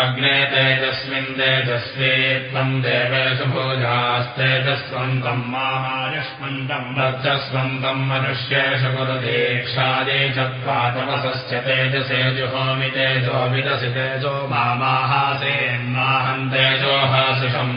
अग्ने तेजस्मिन् तेजस्वी त्वम् देवेषु भोजास्तेजस्वन्तम् माहायुष्मन्तम् वर्चस्वन्तम् मनुष्येषु गुरुदीक्षादे चत्वातमसश्च तेजसे जुहोमि तेजो विदसि तेजो मामाहासेन्माहम् तेजोहासिषम्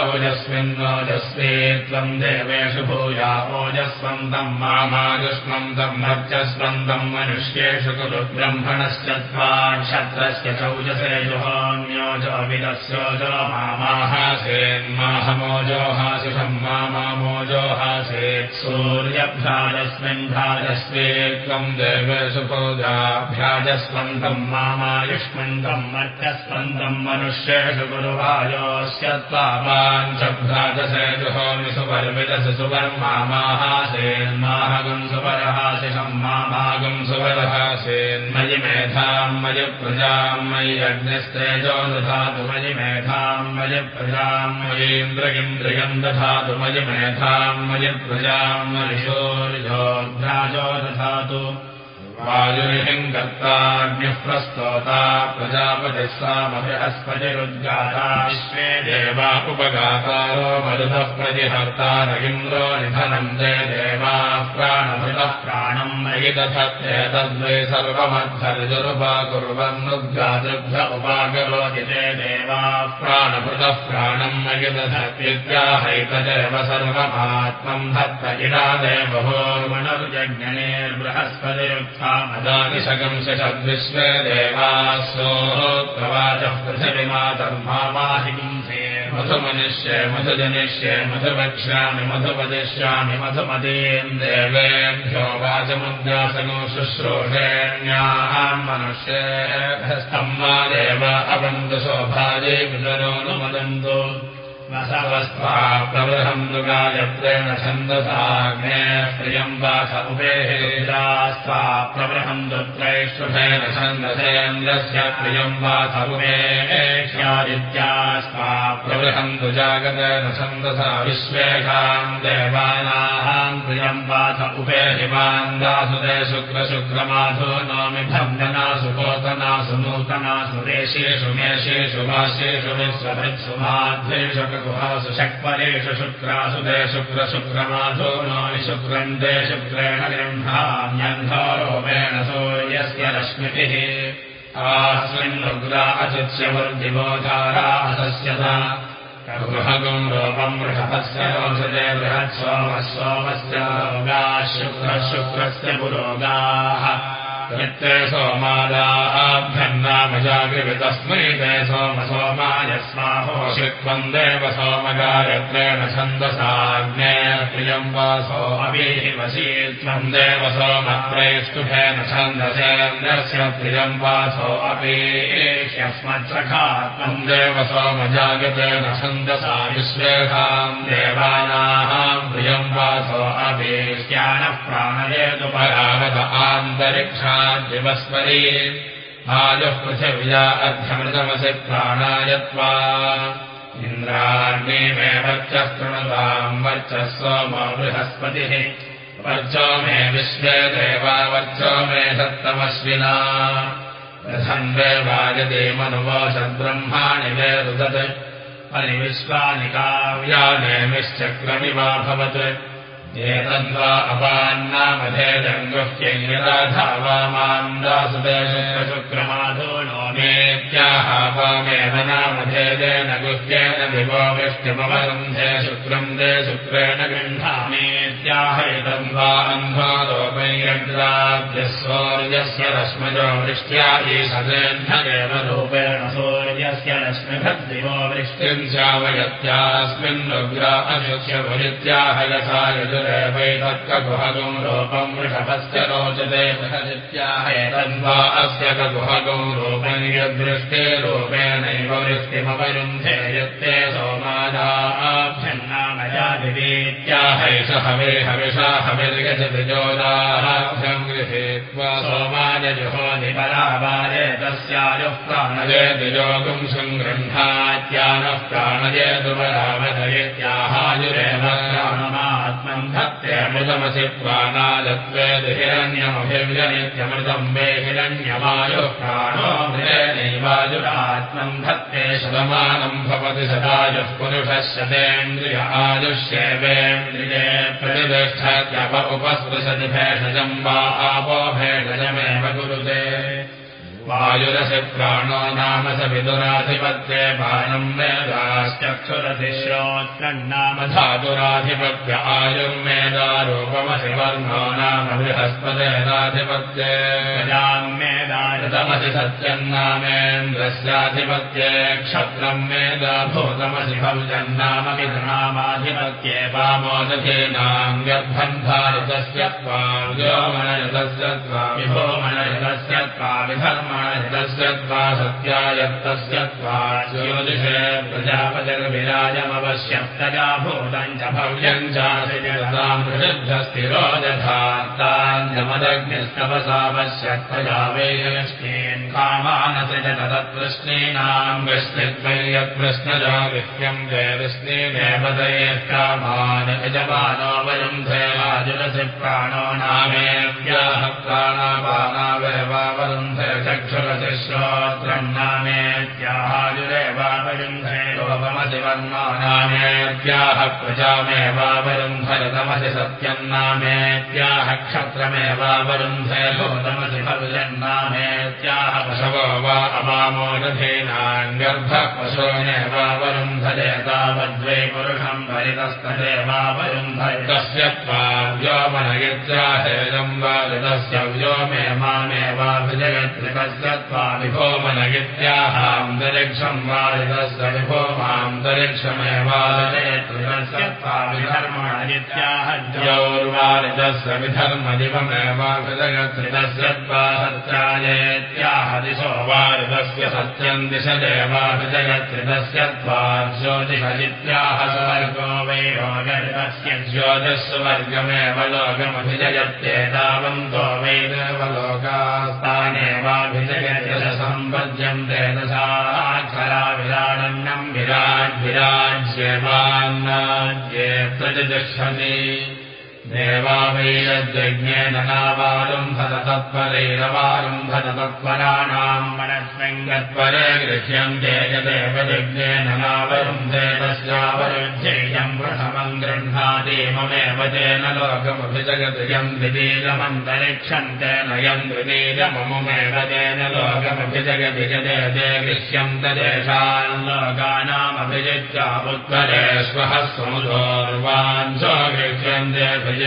मामाहम् तेजोहासेदिन्द्रौजस्मिन्नोजस्वी त्वम् देवेषु भूया ओजस्वन्तम् मामायुष्मन्तम् वर्चस्वन्तम् मनुष्येषु कुरु ब्रह्मणश्चत्वा क्षत्रस्य चौजसे जुहोन्योजोविदस्योजो मामाहासेन्माहमोजोहासिषम् मामामोजोहासेत् सूर्यभ्राजस्मिन् भ्राजस्वे त्वम् देवेषु पूजाभ्याजस्वन्तम् मामायुष्मन्तम् मर्त्यस्वन्तम् मनुष्येषु गुरुवायोस्य त्वावाञ्च भ्राजसे जुहोमि सुवर्विदसि सुवर्मामाहासेन्माहगम् सुवरहासिषम् मामागम् सुवरहासेन्मयि मेधाम् मयि प्रजाम् मयि अग्निस्तेजो दधातु मयि मेधाम् मयि प्रजाम् मयीन्द्रगिन्द्रियम् दधातु मयि मेधाम् मयि प्रजाम् मयिशोर्योभ्राजो दधातु वायुरिहिम् कर्ताग्निः प्रस्तोता प्रजापतिः सामभिहस्पतिरुद्गाता विश्वे देवा उपगातारो मरुतः प्रतिहर्तार इन्द्रो निधनम् जय देवाः प्राणभृतः प्राणम् मयि दधत्येतद्वै सर्वमद्धर्जुरुपाकुर्वन्नुद्गातृभ्य उपाकरोति ते देवाः प्राणभृतः प्राणम् मयि दधत्विद्याहैतदेव सर्वमात्मम् धत्त इडा देवभोर्मणर्जज्ञनेर्बृहस्पतिरुत्था मदानिशकम् षड्विश्वे देवासो प्रवाचः पृथिविमातर्मावाहिंसे मधुमनिष्ये मधुजनिष्ये मधुवक्ष्यामि मधुपदिष्यामि मधुमदीम् देवेभ्यो वाचमुद्यासनो शुश्रूषेण्याः मनुष्येभ्यस्तम् वा देव अवन्तु शोभाजे विदरोनुमदन्तु वसवस्त्वा प्रबृहम् दुगायत्रेण छन्दसाग्ने प्रियम् वास उपेहिरास्त्वा प्रबृहम् दुत्रैष्ठुभेन छन्दसेन्द्रस्य प्रियम् वास उपेक्ष्यादित्यास्त्वा प्रबृहम् दुजागतेन छन्दसा विश्वेषाम् देवानाम् प्रियम् वास उपेहिमान्दासुदे शुक्रशुक्रमाधो नोमि भग्नासु कोतनासु नूतनासु देशेषु मेषेषु वासेषु विश्वभृत्सु माध्येषु गुहासु शक्परेषु शुक्रासु दे शुक्रशुक्रमाधो नोमि शुक्रम् दे शुक्रेण गृह्णान्यन्धोरोपेण सूर्यस्य रश्मिभिः आस्मिन्नुग्रा अचित्स्यवृद्धिबोधारासस्यता गृहगुम् रूपम् वृषभस्य रोषते बृहत् सोमः सोमस्य रोगाः शुक्रः शुक्रस्य पुरोगाः नित्ये सोमादाभ्यन्नामजागृतस्मै ते सोम सोमाय स्वाहोषित्वम् देव सोमगायत्रेण छन्दसाग्ने प्रियम् वासो अभिवशी त्वम् देव सोमत्रैष्टुभेन छन्दसेन्द्रस्य प्रियम् वासो अपेष्यस्मच्छखा त्वम् देव सोमजागतेन छन्दसा विश्वेषाम् देवानाम् प्रियम् वासो अपेष्यानः प्राणयेतु परावत आयुः पृथिव्या अर्ध्यमृतमसि प्राणायत्वा। इन्द्राग्निमे वर्चस्तृणताम् वर्चः सोमो बृहस्पतिः। वर्चो मे विश्वे देवा वर्चो मे सप्तमश्विना। रथम् देवायते मनुवोषद्ब्रह्माणि वेरुदत् परिविश्वानि काव्यानेमिश्चक्रमिवाभवत् एतद्वा शुक्रशुक्रमाधो नो मेत्याह वामेव नामधेदेन गुह्येन विभो विष्टिमवरुन्धे शुक्रम् दे शुक्रेण गृह्णामेत्याह एतद्वा अन्धोरोपैरग्राभ्यः सौर्यस्य रश्मजो वृष्ट्या ईशदेन्धदेव रूपेण सूर्यस्य रश्मिभद्दिवो वृष्टिम् चावयत्यास्मिन्नुग्रा अशुक्ष्य भुरित्याह यथा यजुरेवैतत्कगुहगुम् रूपम् वृषभस्य रोचते एतद्वा अस्य कगुहगुम् रूपम् यद्वृष्टे रूपेणैव वृष्टिमवरुन्धे यत्ते सोमादाभ्यन्नामजाति हविरीत्याहैष हवे हविषा हविर्गजतिजोदाभ्यम् गृहीत्वा सोमायजुहो निपरावारे तस्यायुः प्राणये द्विजोगुम् सङ्गृह्णात्यानः प्राणये दुपरावधयेत्याहायुरेव प्राणमात्मम् धत्तेऽमृतमसि प्राणादत्वे हिरण्यमभिव्यनित्यमृतम् मे हिरण्यमायुः प्राणो नैवायुरात्मम् धत्ते शतमानम् भवति सदायुः पुरुषः शतेन्द्रिय आयुष्येवेन्द्रिये प्रतिष्ठत्यप उपस्पृशति भेषजम् वा आपो भेषजमेव कुरुते वायुरसि प्राणो नाम स विदुराधिपत्ये बाणम् वेदाश्चक्षुरधिश्रोत्रन्नाम धातुराधिपत्य आयुर्मेदारूपमसि वर्णो नाम बृहस्पतेराधिपत्ये मेदायुतमसि सत्यम् नामेन्द्रस्याधिपत्ये क्षत्रम् मेदा भूतमसि भवजन्नाम विधनामाधिपत्ये वामोदधीनाम् व्यर्भन्धारितस्य त्वा व्योमनयुतस्य त्वा विभोमनयुतस्य त्वा विधर्म स्य त्वा सत्यायत्तस्य त्वा ज्योतिषे प्रजापतिर्विराजमवश्यत्तजा भूतम् च भव्यम् चासितामृषद्भस्तिरोदधातान्यमदग्निस्तवसावश्यत्तजा वेयश्चेन् कामानसृज तदत्कृष्णीनाम् विष्णित्वै यत्कृष्णजा विह्यम् जय विष्णेनेव दये कामान् यजमानो वयम् धैवाजुरसि प्राणो नामेव्याः प्राणापानावयवावरुन्धय चक्षुरसि श्रोत्रम् नामेत्याह प्रजामेवावरुन्धरतमसि सत्यम् नामेत्याह क्षत्रमेवावरुन्धे लोतमसि भवजन्नामेत्याह पशवो वा अवामोदधीनान्यर्भः पशोनेवावरुन्धरे तावद्वै पुरुषम् भरितस्तदेवावरुन्धय तस्य त्वा व्योमनयित्याहेयम् वा ऋतस्य व्योमे मामेवाभिजयत्रिकस्य त्वा विभोमनयित्याहान्तरिक्षम् वा ऋतस्य विभोमान्तरिक्षमेवाजयत्रिकस्य त्वा विधर्मणयित्याह द्यौर्वारितस्य विधर्मदिवमेवाभिजयत्रिकस्य त्वा सत्यायेत्याह दिशो वारितस्य सत्यम् दिश देवाभिजयत्रिकस्य त्वा ज्योतिषजित्याह स्वर्गो वै रोगस्य ज्योतिस्वर्गमेव लोकमभिजयत्येतावन्तो वै देवलोकास्तानेवाभिजयत्यस सम्पद्यम् तेजसाक्षरा विराडन्नम् विराड्विराज्यवान्नाद्ये प्रतिष्ठति देवावैरज्ञेन नावारुम्भत तत्परैरवारुम्भत तत्पराणाम् मनस्मिङ्गत्परे गृह्यम् तेजदेव यज्ञेन नावरुन्धे तस्यावरुध्येयम् प्रथमम् गृह्णाति ममेव तेन लोकमभिजगतियम् द्वितीयमन्तरिक्षम् तेन यम् द्वितीयममुमेव तेन लोकमभिजगति जते ते गृह्यम् तदेशान् लोकानामभिजित्यामुत्तरेष्वः समुदोर्वाञ्चो गृह्यम् ते भजत्यैवेमान् लोकान्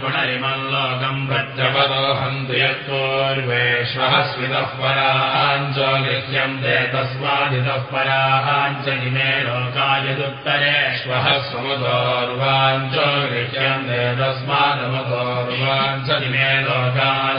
पुनरिमम् लोकम् प्रत्यपदोहन्तु यत्पूर्वेष्वः स्मितः पराञ्च गृह्यम् ते तस्मादितः पराञ्च इमे लोकायदुत्तरेष्वः समुदोर्वाञ्च गृह्यम् ते तस्मादमुदोर्वाञ्च इमे लोकास्तस्मादयातयाम्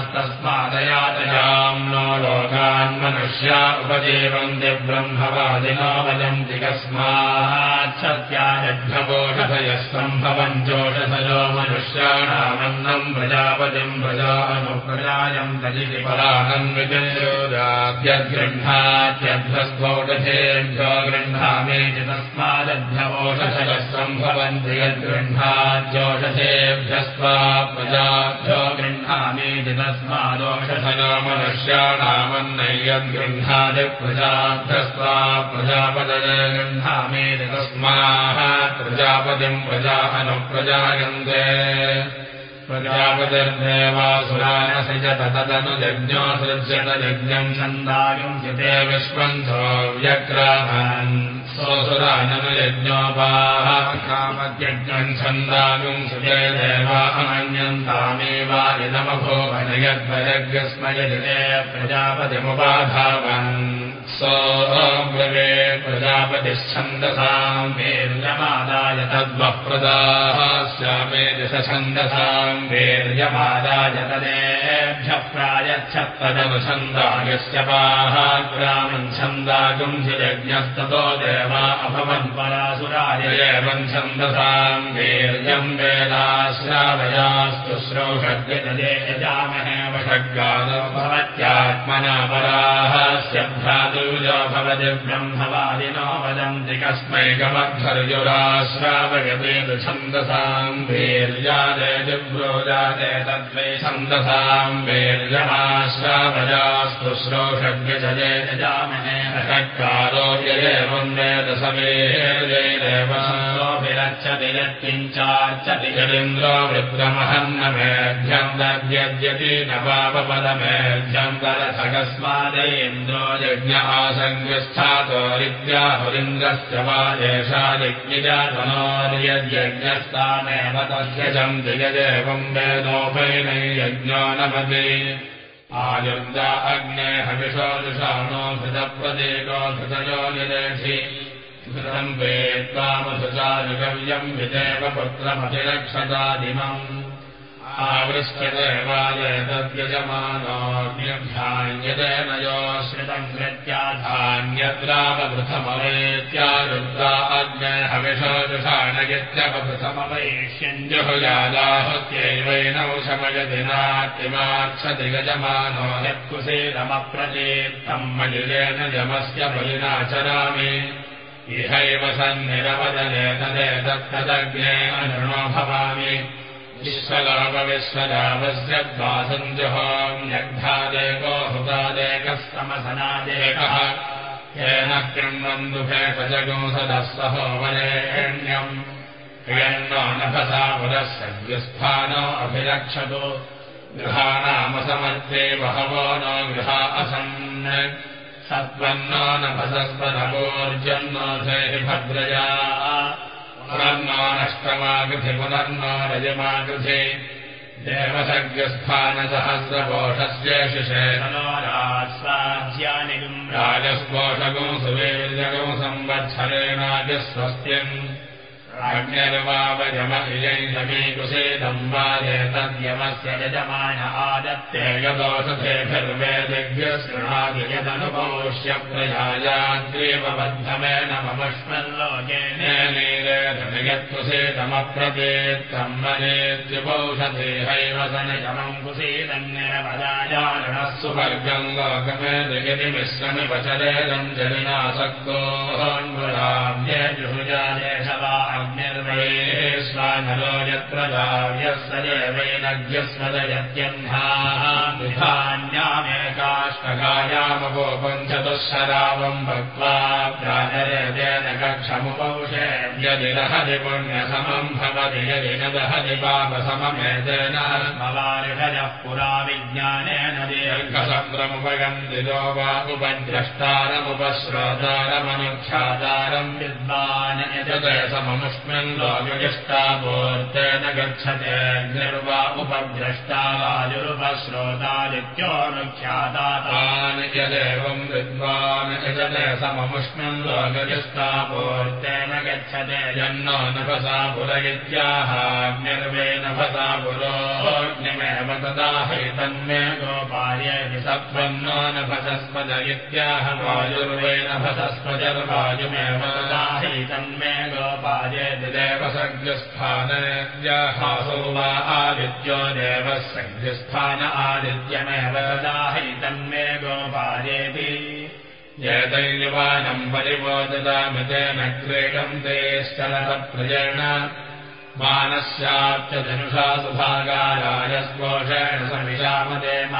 लोकान् मनुष्या उपजीवन्ति ब्रह्मवादिनो वदन्ति कस्मात् सत्यायभ्यपोषभयः सम्भवम् जोषसजो मनुष्याणामन्नम् प्रजापतिम् प्रजानुप्रजायम् तजिति परानम् विजयोदाभ्यगृह्णात्यभ्यस्फोटधेभ्यो गृह्णामेति तस्मादभ्यवोषसजः सम्भवन्ति यद्गृह्णाद्योषधेभ्यस्त्वा प्रजाभ्यो गृह्णामेति तस्मादोषसजो मनुष्याणामन्नयद्गृह्णादि प्रजाभ्यस्त्वा प्रजापदय गृह्णामेति तस्माः प्रजापतिम् प्रजा अनुप्रजायन्ते प्रजापतिर्देवासुरानसृजत तदनुजज्ञो सृज्यत यज्ञम् छन्दायुम् चिते विश्वन्धो व्यग्रान् सोऽसुराननुयज्ञोपाः कामत्यज्ञम् छन्दायुम् सुते देवा अमन्यन्तामेवा इदमभोभनयद्वयज्ञस्मयजिते प्रजापतिमुपाधावन् प्रजापतिश्छन्दसाम् वेर्यमादाय तद्वः प्रदाः स्यामे दिशछन्दसाम् वेर्यमादाय तदेभ्यः प्रायः छन्दयस्य पाहाग्रामम् छन्दागुंसियज्ञस्ततो देवा अभवन् परासुराय एवम् छन्दसाम् वीर्यम् वेदाश्रावयास्तु श्रोषद्यतये यजामहे वषड्गादो भवत्यात्मना पराः स्यभ्रातुजो भवति ब्रह्मवादिनो वदन्ति कस्मैकमध्वर्युराश्रावयतेतु छन्दसाम् वीर्यादे जिब्रोजादे तद्वै छन्दसाम् वीर्यमाश्रावयास्तु श्रोषड्यजये यजामहे षट्कारोऽप्येवम् वेदसमेर्यैरेव विरच्छति यत्किञ्चार्चति यदिन्द्रो वृद्रमहन्नमेभ्यम् दद्यद्यति न पापपदमेभ्यम् दरथकस्मादेन्द्रो यज्ञ आसङ्गस्थातोरित्याहुरिन्द्रस्य वा एषा यज्ञजातनोर्यद्यज्ञस्तामेव तस्यजम् दिगदेवम् वेदोपैनै यज्ञो नपति आयुर्दा अग्ने हविषो दुषाणो धृतप्रदेको धृतयो निरेषि घृतम् वेत्त्वामधुचारुगव्यम् विदेव पुत्रमतिरक्षतादिमम् आवृष्टदेवायतद्यजमानोऽग्निभ्यान्यतेन योश्रितम् शमयति नात्तिमाक्षति गजमानो यत्कुसेदमप्रतीर्थम् मलिलेन जमस्य बलिनाचरामि इहैव सन्निरवदने तदेतत्तदग्ने अनुनो भवामि विश्वलोकविश्वरामस्य द्वासञ्जुहोम्यग्धादेको हुतादेकः समसनादेकः येन कृण्वन्तु भेषजगोसदः सहो वरेण्यम् क्रियन्नो नभसा पुरस्य गृस्थानो अभिरक्षतु। गृहाणामसमर्थे बहवो नो गृहा नभसस्वनवोर्जन्नो धेहि भद्रया पुनर्नो नष्टमागृधि पुनर्नो रजमागृधे देवसज्ञस्थानसहस्रपोषस्य शिशेनो रास्वाज्यानिगम् राजस्पोषगो सुवेर्जगो संवत्सरेणाजस्वस्त्यम् वादेतद्यमस्य यजमान आदत्ते यदोषधेभिर्वेदिभ्यशृणादियदनुपोष्य प्रयायाद्रेव बद्धमेन ममश्मल्लोके यत्कुसेदमप्रदेत्तम् मनेत्युपौषधेहैव सनिजमम् कुसेदन्यपदायारणः सुवर्गम् लोकमेदयति मिश्रमिपचरेदम् जलिनासक्तोऽन्वराव्यजुहुजादेशवा अग्निर्वयेष्वानरो यत्र देवैनज्ञस्मदयत्यह्नान्यामेकाष्टकायामवोपम् चतुःशरावम् भक्त्वा प्राजरेदेन कक्षमुपौषे यदि दहति पुण्यसमम् भवति यदि न दहति पापसममेतेन स्मवारिषयः पुरा विज्ञानेन दीर्घसन्द्रमुपगन्ति लो वा उपद्रष्टारमुपश्रोतारमनुख्यातारम् विद्वान् सममुष्मिन् लोकगिष्टापूर्तेन गच्छते निर्वा उपद्रष्टा वायुरुपश्रोतादित्योऽनुख्यातान् यदेवम् विद्वान् यजते सममुष्मिन् लोकगिष्टापूर्तेन गच्छते जन्नो नभसा पुरगित्याहाग्निर्वे नभसा पुरोग्निमेव तदा हैतन्मे गोपायेति सत्त्वन्नो नभसस्पद इत्याह वायुर्वे नभसस्पजर्वायुमेव तदा हैतन्मे गोपायेति देवसज्ञस्थानस्याहासो वा आदित्यो देवः सज्ञस्थान आदित्यमेव तदा हैतन्मे गोपायेति यदैवानम् परिवोददामितेन क्रीडम् तेश्चलतप्रजेण मानस्याच्च धनुषा सुभागारायस्पोषेण समिषामदेम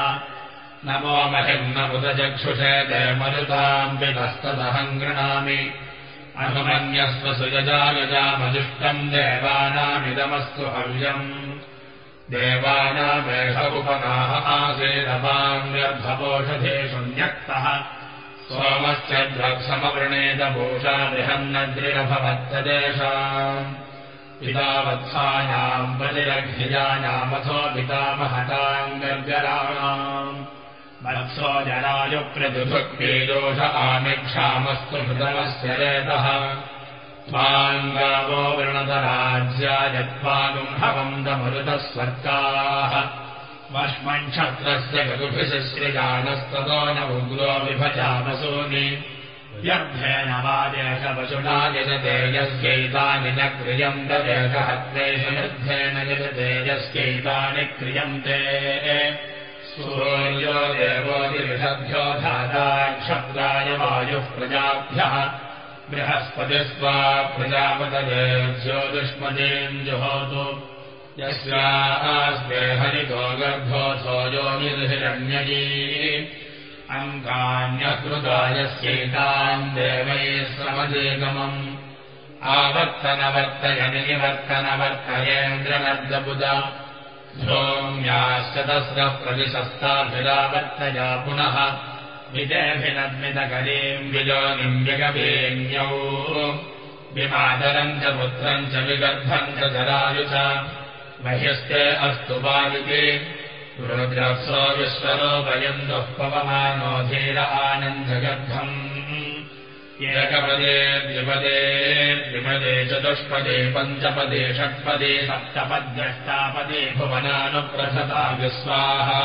नमो महिम् न बुधचक्षुषे ते मरुताम् विधस्तदहम् गृणामि अनुमन्यस्व सुयजायजामजुष्टम् देवानामिदमस्तु हव्यम्। देवानामेष उपनाः आसेदपाम्यर्भवोषधेषु न्यक्तः सोमस्य द्रक्समवृणेदभूषा बृहन्नद्रिरभवत्तदेशाम् पितावत्सायाम् बलिरघ्यजायामथो पितामहताम् गर्जराणाम् वत्सो जरायुप्रदुभक्तिदोष आमिक्षामस्तु हृदमस्य रेतः। त्वाम् गावो वृणतराज्यायत्वागुम्भवम् दमरुतः स्वर्गाः वष्मक्षत्रस्य गरुभिसृजानस्ततो न उग्रो विभजामसूनि यद्धेन वादेशपशुना यजते यस्यैतानि न क्रियन्त। देशहत्रेषु यजते यस्यैतानि क्रियन्ते सूर्यो देवोऽतिषद्भ्यो धाता क्षत्राय वायुः प्रजाभ्यः। बृहस्पतिस्त्वा प्रजापतये ज्योतिष्मतीम् जुहोतु यस्यास्ते हरितो गर्भोऽथो योनिर्हिरण्ययी अङ्गान्यकृतायस्यैतान् देवैः समदेगमम् आवर्तनवर्तयनि निवर्तनवर्तयेन्द्रनर्दबुध सोम्याश्च तस्रः प्रतिशस्ताभिरावर्तया पुनः। विजयभिनद्मितकरीम् विजोनिम् विगवेण्यौ। विमातरम् च पुत्रम् च विगर्भम् च जरायु च मह्यस्ते अस्तु बालिके रुद्रस्व विश्वरोपयम् दुः पवमानो धीर आनन्दगर्भम् एकपदे द्विपदे द्विपदे चतुष्पदे पञ्चपदे षट्पदे सप्तपद्यष्टापदे भुवनानुप्रथता विस्वाहा।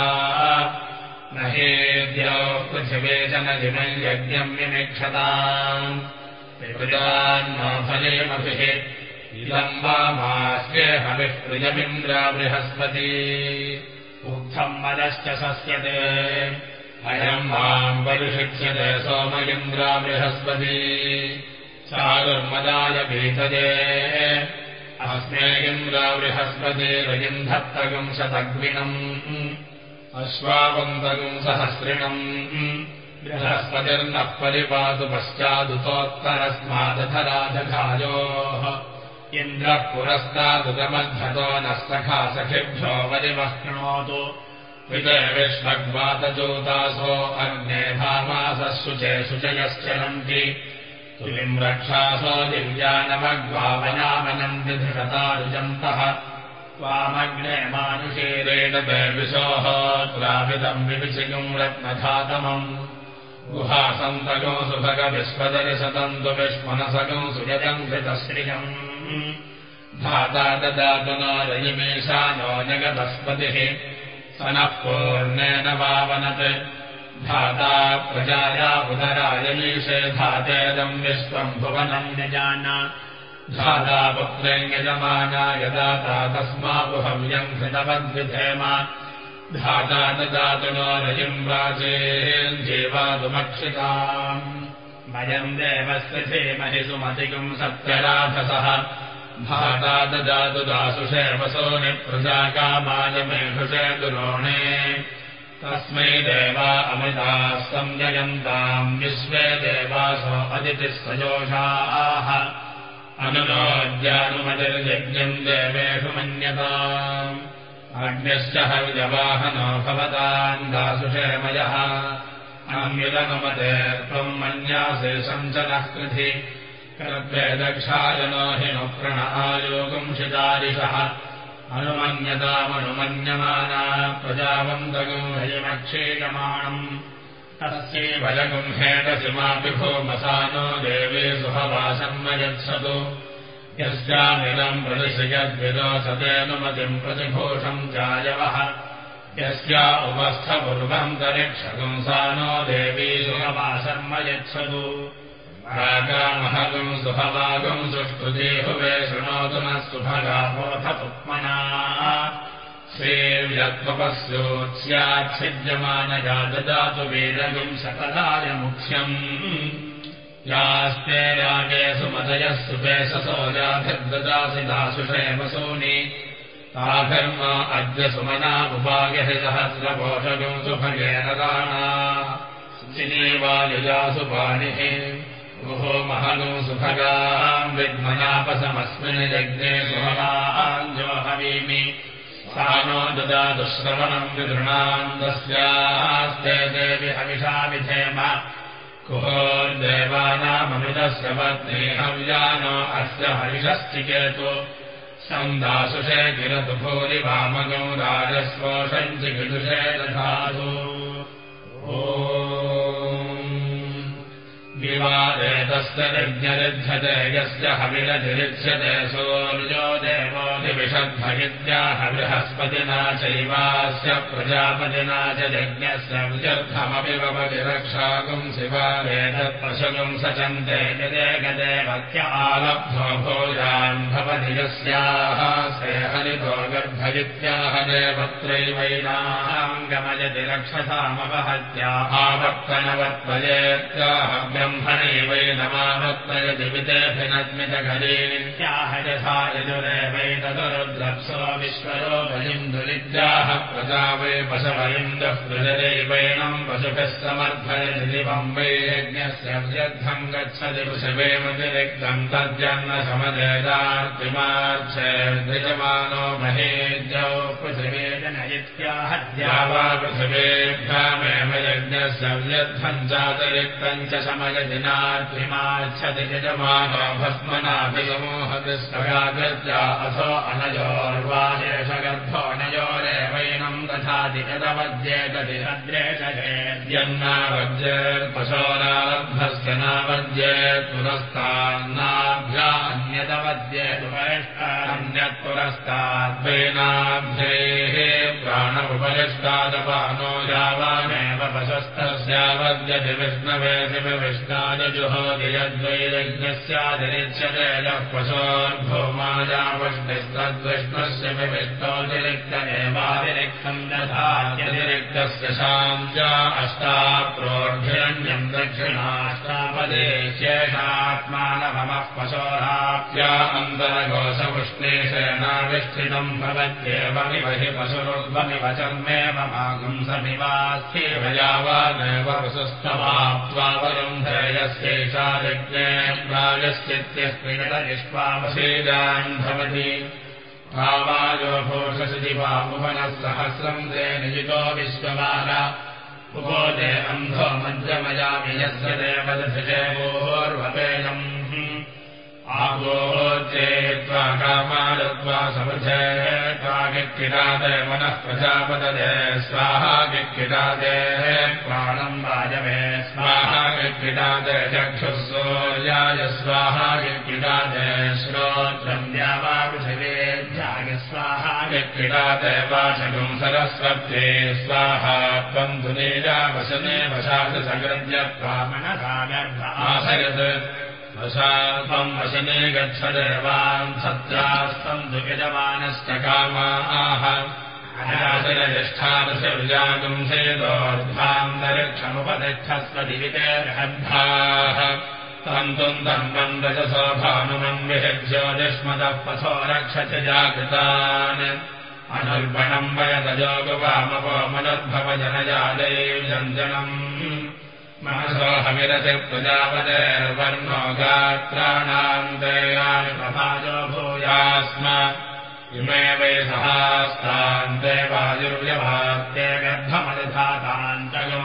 न हेद्यो पृथिवे च न जिमयज्ञम् विमिक्षताम् विपदान्नो फलेमभिः इदम् वामास्येहविः प्रियमिन्द्रा बृहस्पती उक्थम् मदश्च सस्यते। अयम् माम् परिषिच्यते सोम इन्द्रा बृहस्पती चारुर्मदाय भीतये अस्मे इन्द्रा बृहस्पति रजिन्धत्तगम् शतग्विनम् अश्वावन्तगम् सहस्रिणम् बृहस्पतिर्नः परिपातु पश्चादुतोत्तरस्मादधराजघायोः इन्द्रः पुरस्तादुतमद्धतो नः सखा सखिभ्यो वरिवः शृणोतु विजय विष्णग्वातजोतासो अग्ने भामासः शुचे शुचयश्चरन्ति तुलिम् रक्षासो दिव्यानमग्वावनामनम् विधिषतारुजन्तः त्वामग्ने मानुषीरेण दैविशोः त्राविदम् विविचिगुम् रत्नघातमम् गुहासन्तगो सुभगविश्वदरिशतन्तु विष्मनसगम् सुयजम् घृतश्रियम् धाता ददातु न रयिमेषा नो जगदस्पतिः। स नः पूर्णेन वावनत्। धाता प्रजाया उदरायमीशे धातेदम् विश्वम् भुवनम् यजान धाता पुत्रेम् यजमाना यदाता तस्मापुहव्यम् घृतवद्विधेम। धाता ददातु नो रयिम् वाचेन् जीवातुमक्षिताम् धेमहि सुमतिकुम् सत्यराधसः। भाता ददातु दासुषे वसोनि प्रजाकामाय मेघुषे दुरोणे। तस्मै देवा अमृताः संययन्ताम् विश्वे देवासो अदितिः सजोषाः अनुनोद्यानुमतिर्यज्ञम् देवेषु मन्यताम्। अग्निश्च हविजवाहनो भवताम् दासुषेमयः अम्युदनुमते त्वम् मन्यासे सञ्चनः कृधि। कर्त्वे दक्षायनो हि नु प्रण आयोगुंशितारिषः अनुमन्यतामनुमन्यमाना प्रजावन्तगुम् हयमक्षेयमाणम् तस्यैवलगुम्हेटसिमापि भूमसानो देवे सुहवासन्मयत्सतु यस्यामिदम् प्रतिशयद्विदोसतेऽनुमतिम् प्रतिभूषम् जायवः यस्या उपस्थपूर्वन्तरिक्षगुंसानो देवी सुहवासन्मयच्छतु रागामहगम् सुभवागम् सुष्टुदेहुवे शृणोतु नः सुभगापोथपुत्मना श्रीव्यत्वपस्योत्स्याच्छिद्यमानया ददातु वेदगम् सकलाय मुख्यम् यास्ते रागे सुमदयः सुपेशसो याभिर्ददासि दासुषेमसूनि ताभिर्म अद्य सुमनामुपायहि सहस्रपोषगम् सुभगेन राणा। चिनीवायुजासु पाणिः गुहो महनो सुभगाम् विद्मनापसमस्मिन् यज्ञे सुभगाञ्जोहवीमि सा नो ददातुश्रवणम् विदृणाम् तस्यास्ते देवि हविषा विधेम। कुहोर्देवानाममृतस्य पत्नी हव्यानो अस्य हविषश्चिकेतु सन्दासुषे गिरतु भूरि वामगौ राजस्वोषम् चिकिदुषे दधातु विवादेतस्य यज्ञरिध्यते यस्य हविरधिरिच्यते सूर्यो विषद्भगित्याह बृहस्पतिना चैवास्य प्रजापतिना च यज्ञस्य विचर्थमपि भवति रक्षाकुम् शिवारेतत्पशुकुम् सचन्ते गदेवत्यालब्धो भोजान् भवति यस्याः सेहरितो गर्भगित्याह देवत्रैवैनाम् गमयति रक्षसामवहत्या यथा यजुरेवैतदरुद्रप्सो विश्वरो भयिन्दुलिद्याः प्रजा वै पशवयिन्दः प्रजदैवैनम् पशुभिः समर्थयति दिवम् वै यज्ञस्य व्यर्थम् गच्छति पशुवेमतिरिक्तम् तद्यन्न समदेदार्तिमार्चेर्द्विजमानो महेद्यौ पृथिवे जनयित्याहद्या वा पृथिवेभ्यामेव यज्ञस्य व्यर्थम् चातिरिक्तम् च समयदिनार्तिमार्च्छति यजमानो भस्मनाभिसमोहति स्वगागत्या असो अनयोर्वादेश गर्भो अनयोरेवैनम् तथाति यदवद्येतति अद्रेशेद्यन्नावद्येत्पशोनालब्धस्य नावद्येत् पुरस्तान्नाभ्या अन्यदवद्येतु अन्यत् पुरस्ताद्वैनाभ्यैः प्राण उपरिष्टादपानो यावानेव पशस्तस्यावद्यति विष्णवे शिवविष्णादिजुहोति यद्वैरज्ञस्यातिरिच्यते यः पशोर्भौमायावष्टिस्तद्विष्णस्य विविष्टोतिरिक्तमेवातिरिक्तम् दधात्यतिरिक्तस्य शान्त्या अष्टा प्रोढिरण्यम् दक्षिणाष्टापदे शेषात्मानभमः पशोराप्या अन्तरघोषपुष्णेशेनाविष्ठितम् भवत्येवमिव हि पशुरुद्वमिव चर्मेव मागुंसमिवास्थेव यावानेव वसुस्तमाप्त्वावरुम् धेयस्यैषा यज्ञे प्रायश्चित्यस्मिन् भवति। भावायोभूषसिजिवामुपनः सहस्रम् ते निजितो उपोदे अन्धो मध्यमयामि यस्य देवदधिजेवोर्वपेयम् कामादत्वा समृथे त्वागिक्किरादे मनः प्रजापतदे स्वाहा गिक्किरादे प्राणम् वाजवे। स्वाहा गिक्किरादे चक्षुः सूर्याय। स्वाहा गिक्किरादे श्रोत्रम् द्यावा पृथिवेभ्याय स्वाहा गिक्किरादे वाचकम् सरस्वत्ये। स्वाहा त्वम् धुनीजा वशने वशाद सकृद्य मनसा वशाल्पम् वशने गच्छदेवान् सत्यास्तम् दुविजमानश्च कामाः अजाशयज्येष्ठादस्य विजागम् सेदोर्ध्वान्तरिक्षमुपतिष्ठस्वदिवितेर्हद्धाः तन्तुम् तन्वम् रजसो भानुमन्विषज्यो निष्मदः पथो रक्षच जागृतान्। अनुर्वणम् वयतजोगवामपो मनसोऽहविरति प्रजापतेर्वर्णो गात्राणाम् देयानि प्रभाजो भूयास्म। इमे वै सहास्तान्ते वायुर्व्यभात्ये गर्भमदधातान्तगम्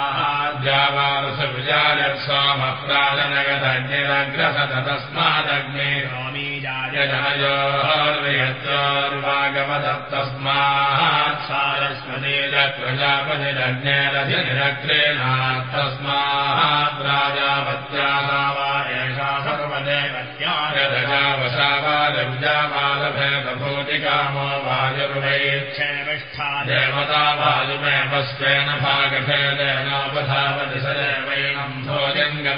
गर्भमदधातान् तस्माद्यावारसविजायत्सोमप्राजनगदग्निरग्रसत तस्मादग्ने रोमीजाय जनयोर्वागमदत्तस्मात् सारस्वतीज प्रजापतिरग्नेरधिनिरग्रेणात्तस्मात् प्राजापत्यासावा एषा सर्वदेवत्यारजावशावादविजामालभेदभूतिकामो वायुर्वैक्षेमिष्ठा देवता वायुमेव स्वेन भागभेदेनोपधावति स देवैनम्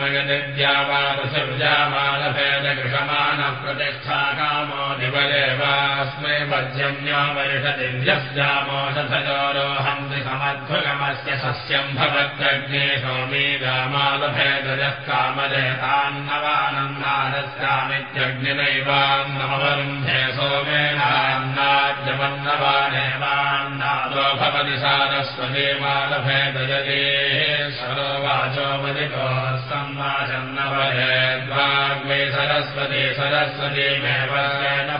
भोजङ्गमगदिद्यावादसविजामालभेदकृषमानप्रतिष्ठा कामो दिवदेवास्मै वज्यन्यो वरिषदिव्यस्यामोषधयोरोहन्ति समध्वगमस्य सस्यम् भवद्यग्ने सोमी रामालभेदजः कामदेतान्नवानन्नादस्यामित्यग्निनैवान्नमवरुन्धे सोमेनान्नाद्यमन्नवानेवान्नादो भवति सारस्वतीमालभेदजते सरोवाचोपदितो सम्वाचन्नवहेद्वाग्वे सरस्वती सरस्वतीमेव न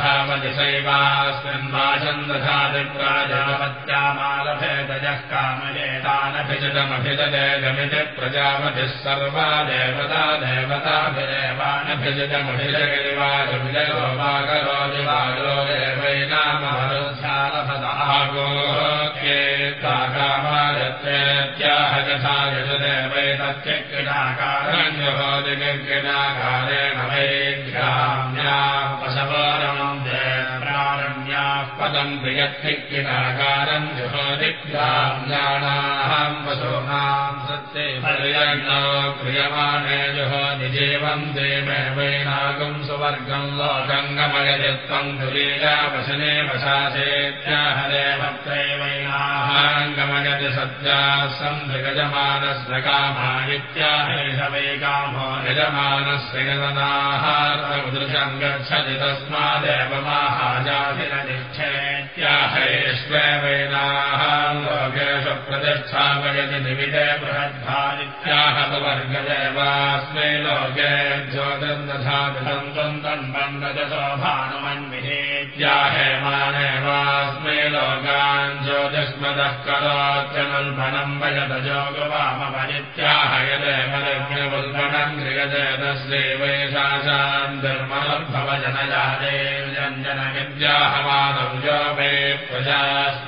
भागधेयेनोपधा प्रजापतिशैवास्मिन् वाचन्दधादिप्राजापत्यामालभेदजः कामयेतानभिजतमभिजयगमिति प्रजापतिः सर्वा देवता दिवागरो देवैनामवरुध्यालभदागो कामायत्वेत्याह यथा यजदेवैतत्यक्रीडाकारण्यहोदिगिर्गिडाकारेण वैभ्याम्या पशवरमम् प्रारण्याः पदम् प्रियत्किडाकारम् जुहोदिभ्याम्याणाम् पशूनाम् सत्ये पर्यण्णो क्रियमाणे जुहोदिजीवम् देवैनागम् सुवर्गम् लोकङ्गमयदित्वम् दुलीला वशने वशासेत्याहरे भक्त्रैवैनाहाङ्गमयति सत्याः सन्धृगजमानस्य कामादित्याहेष वै कामो यजमानस्य यदनाहारमुदृशम् गच्छति तस्मादेव माहाजातिरतिष्ठेत्याहेष्वेवैनाहाम् लोकेषु प्रतिष्ठापयति निमिते बृहद्भादित्याह वर्गदेवास्मै लोके ज्योतिर्दधातम् त्वम् तन्वन्दजसो भानुमन्विहेत्याहेमानेवास्मै लोकान् ज्योतिष्मदः करोत्यनुल्बणम् वयत जोगवामपरित्याहयदेवलग्नवल्बणम् गृगजयतस्यैवैषाशाम् धर्मभवजनजादेव्यञ्जनविद्याहमानौ जो मे प्रजास्तादेवाज्याः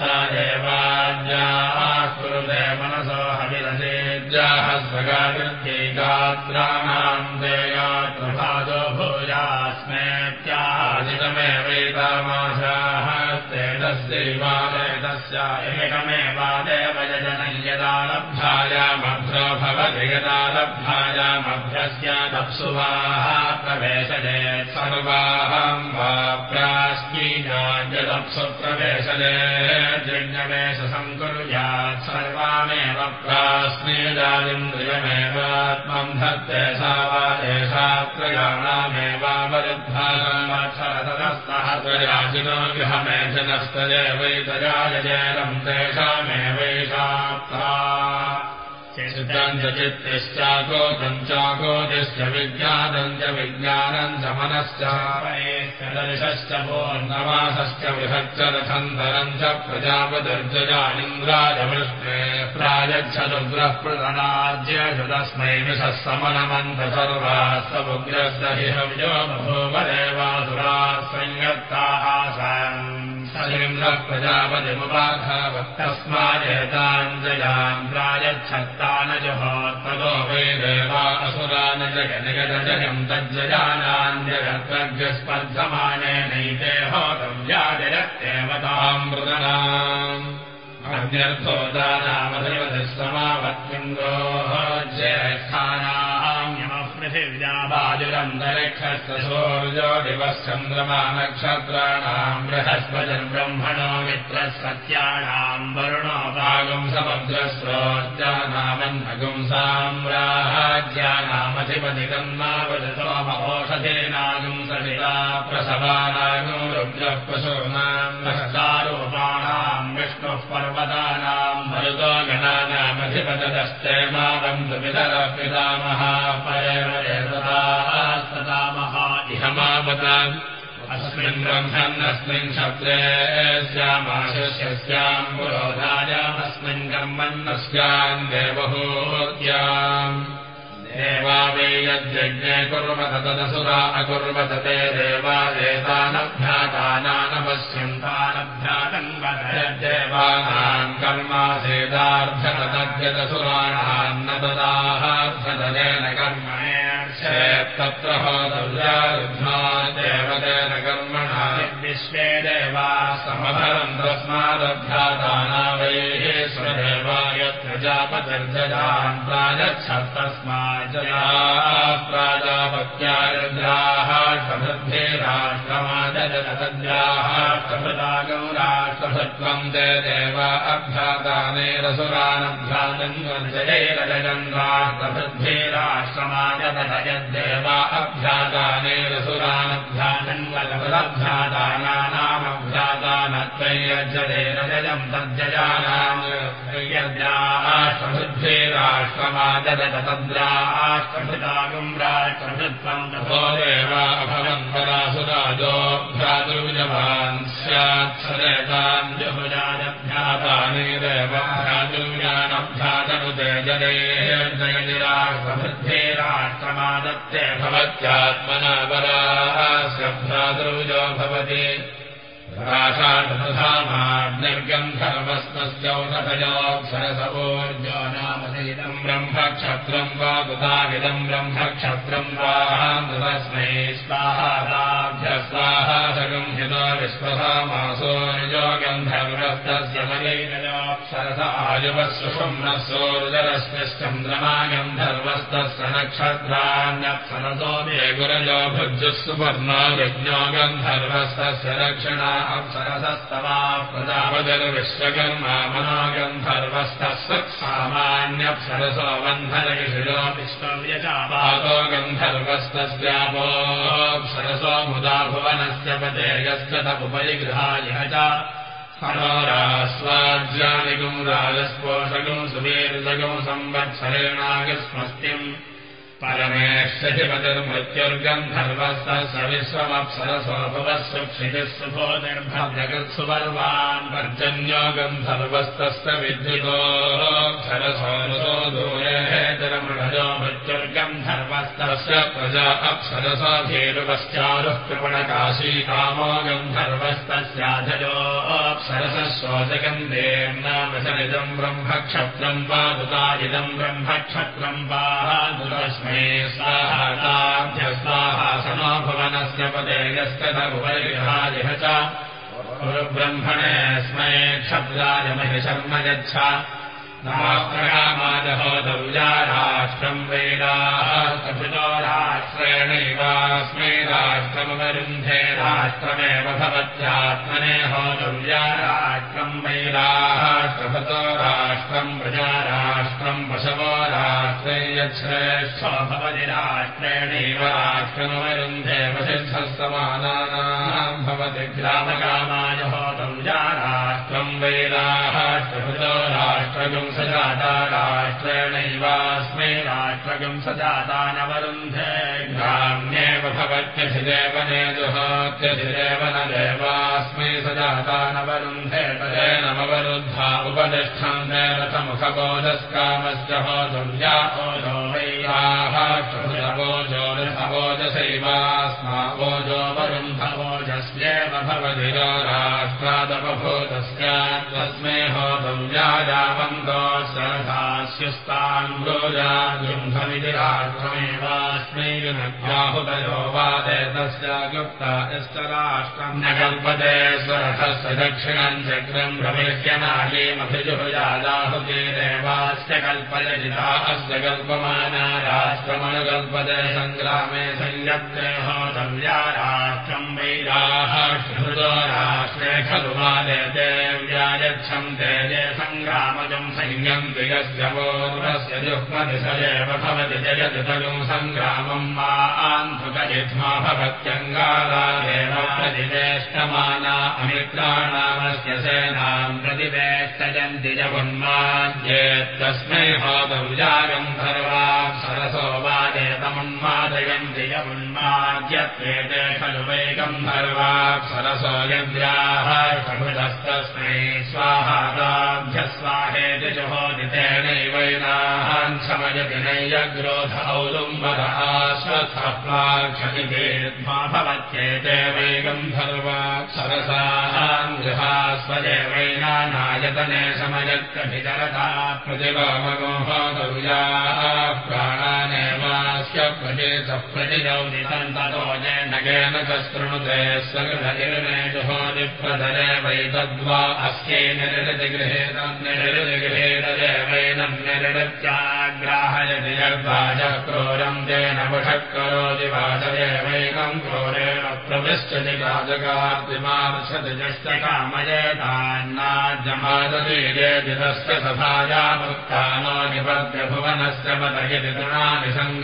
कुरुदे मनसो हविरसेज्याः स्वगाकृत्यै गात्राणाम् एकमेवादेव यजनम् यदा लब्धायामभ्रो भवति यदा लब्धायामभ्यस्यादप्सुवाः प्रवेशयेत् सर्वाहम् वा प्रास्कीयाद्यदप्सु प्रवेशयेज्जन्यवेश सङ्कुर्यात् सर्वामेव प्रास्मीजादिन्द्रियमेवात्मम् सा वा एषा त्रयाणामेवावरुद्धासंवत्सरतस्तः त्रयाजिनो गृहमेधनस्तदेवैतजायजैरम् तेषामेवैषाप्ता। चित्तम् च चित्तिश्चाकोदम् चाकोदिश्च विज्ञानम् च विज्ञानम् च मनश्च पूर्णमासश्च बृहच्च रथन्तरम् च प्रजापतिर्जयानिन्द्राजवृष्णे प्रायच्छदुग्रः प्रदनाज्यषु तस्मै विषः समनमन्त सर्वास्तमुग्रस्य हि हव्यो बभूवदेवासुराः संयत्ताः सन् सलिन्द्रः प्रजापतिमुपाधावत्तस्मादेताञ्जयान् प्रायच्छत्तानजहोत्पदो वै देवा असुरान जगनिगजयम् तज्जयानान्यगर्गस्पर्धमानेनैते होतव्यादिरत्येवताम् मृदनाम्। अग्न्यर्थो दानामधिपतिः समावत्मिन्द्रोः ज्येष्ठानाम् पृथिव्या बाजुरन्तरिक्षस्तसूर्यो दिवश्चन्द्रमा नक्षत्राणाम् बृहस्पतिर्ब्रह्मणो मित्रः सत्याणाम् वरुणो भागम् समुद्रस्रोज्जानामन्नगुम् साम्राज्यानामधिपतिकन्नावजतोमोषधेनागुम् सलिला प्रसवानागुम् रुद्रः पशूनाम् नष्टारूपाणाम् विष्णुः पर्वतानाम् गणानामधिपतदस्ते मादम् सुविधरः पितामहा परमरेतदास्तदामहा इह मापता अस्मिन् ब्रह्मन्नस्मिन् क्षत्रे स्यामाशस्यस्याम् पुरोधायामस्मिन् कर्मन्नस्याम् देवहूत्याम् देवा वै यज्ञे कुर्वत तदसुरा अकुर्वत ते देवा एतानभ्यातानानपश्यन्तानभ्यातम् वदयज्देवानाम् कर्मासेदार्भ्यतद्यदसुराणाम् न तदाहार्भ्यतदेन कर्मणेऽर्षेत्तत्र होतव्यारुध्मा देवतेन कर्मणा विश्वे देवा समभरम् तस्मादभ्याताना वैः स्वदेवाय प्रजापतिर्जजान् प्रायच्छत्तस्मात् प्राजापत्यारुद्राः समृद्धे राष्ट्रमादजतद्याः समृदागौ राष्ट्रभृत्वम् ते देव अभ्यातानेरसुरानभ्यातम् वर्जयैरजगन् राष्ट्रभृद्धे राष्ट्रमाजतयद्देव अभ्यातानेरसुरानभ्यातम् वलभ्यातानानामभ्यातानत्वैरजते राष्ट्रमादततद्राष्ट्रभृतागम् राष्ट्रभृत्वम् तथो देव अभवन्तरासुराजो भ्रातृजवान् स्यात् सदेताञ्जुभुजानभ्यातानि देव भ्रातृजानभ्यातनुते जनेः राष्ट्रभृद्धे राष्ट्रमादत्ते भवत्यात्मना परास्य भ्रातृजो भवति र्गन्धर्मस्तस्यौषधयोऽक्षरसवोर्जो नामधीतम् ब्रह्मक्षत्रम् वा दुतागिदम् ब्रह्मक्षत्रम् वास्मै स्वाहाभ्य स्वाहा सगम् हितो विश्वसामासो निजो गन्धर्वस्तस्य मयैरयोऽक्षरस आयुवः सुषुम्नः सोरुदरश्चन्द्रमा गन्धर्वस्तस्य नक्षत्राण्यक्षरसो मे गुरजो भुज्युः सुपर्णो यज्ञो गन्धर्वस्तस्य रक्षणा अप्सरसस्तवा प्रजापतिर्विश्वकर्मा मनोगन्धर्वस्तः सामान्यप्सरसो बन्धनविषयो विश्वव्यचापातो गन्धर्वस्तस्यापोऽप्सरसो मुदा भुवनस्य पदेयश्च तपुपरिगृहाय च मनोरास्वाज्यानिगुम् राजस्पोषगम् सुवीर्जगम् संवत्सरेणागस्मस्तिम् परमेश्वतिपतिर्मृत्युर्गन्धर्वस्तः स विश्वमप्सरसोभवः सुक्षितिः सुभो निर्भव्यगत्सुपर्वान् पर्जन्यो गन्धर्वस्तस्य विद्युतोऽक्षरसोरुतो दूरेतरमृढजो मृत्युर्गन्धर्वस्तस्य प्रजा अप्सरसाधेरुपश्चारुः कृपणकाशीकामो गन्धर्वस्तस्याधयो अप्सरसः शोचगन्धेर्नामसनिदम् ब्रह्मक्षत्रम् वा दुताजिदम् ब्रह्मक्षत्रम् वा दुरस्मै स्वाहाभ्यस्वाहासनो भुवनस्य पदेयस्य उपरिहायः च। गुरुब्रह्मणेऽस्मै क्षब्दाय महि शर्म यच्छ। नमात्रकामादहोदौजा राष्ट्रम् वेदास्तभृतो राष्ट्रेणैवास्मै राष्ट्रमवरुन्धे राष्ट्रमेव भवत्यात्मने होदौजा राष्ट्रम् वैराष्ट्रभृतो राष्ट्रम् प्रजा राष्ट्रम् पशवो राष्ट्रे भवति राष्ट्रेणैव राष्ट्रमवरुन्धे वसिद्धः समानानाम् भवति ग्रामकामाय होदौजा राष्ट्रम् वैराष्ट्रभृतो राष्ट्रगम् सजाता राष्ट्रेणैवास्मै राष्ट्रगम् सजाता नवरुन्धे ग्राम्येव भवत्यधिदेवने जुहोत्यधिदेव न देवास्मै सजाता नवरुन्धे ओजो वैराहाष्टभुजवोजो रथवोजसैवास्मा ओजो वरुन्धवोजस्येव भवति यो राष्ट्रादपभूतस्यात् तस्मै राष्ट्रमेवास्मै विनभ्याहुतयो वादे तस्य गुप्ता यश्च राष्ट्रम् न कल्पते स्वरथस्य दक्षिणम् चक्रम् देवास्य कल्पयजिता अस्य कल्पमाना राष्ट्रमनुकल्पते सङ्ग्रामे संयत्रे होतव्या राष्ट्रम् वैराष्ट्रहृतो राष्ट्रे खलु वादे व्यायच्छम् तेजे सङ्ग्रामजम् संयन्ति यस्य पूर्वस्य जुह्मति स एव भवति जयति तगुम् सङ्ग्रामम् वा आन्धुकजिध्मा भवत्यङ्गालादेव प्रतिवेष्टमाना अमित्राणामस्य सेनाम् प्रतिवेष्टयन्ति जगुन्माद्येत्तस्मै होतौजागन्धर्वा सरसो वादेतमुन्मादयन्ति यमुन्माद्यत्वेते खलु वै गन्धर्वा सरसो यद्याः प्रभृतस्तस्मै स्वाहादाभ्यस्वाहेति जुहोदितेनैवैनाहान् समयति नैयग्रोध औलुम्बरहाश्वत्थप्लाक्षतिभेद्मा भवत्येते वै गन्धर्वा सरसाहान् गृहास्वदेवैनानायतने समयत्यभिचरता प्रतिलोमगोहोदौजाः प्राणानेवास्य प्रचेतः प्रतिजौदितम् ततो जेनगेन कस्तृणुते स्वगृहगिरणे जुहोदिप्रधरे वैतद्वा अस्यै निरृतिगृहे तन्निरृतिगृहेतदेवैनम् निरृत्याग्राहयति यद्वाजः क्रोरम् तेन वषः करोति वाचदेवैनम् क्रोरेण कामयतान्नाद्यमादतीरेदिनश्च सभायामुत्थानो निपद्य भुवनस्य पदयति तृणानि सङ्गृह्णीया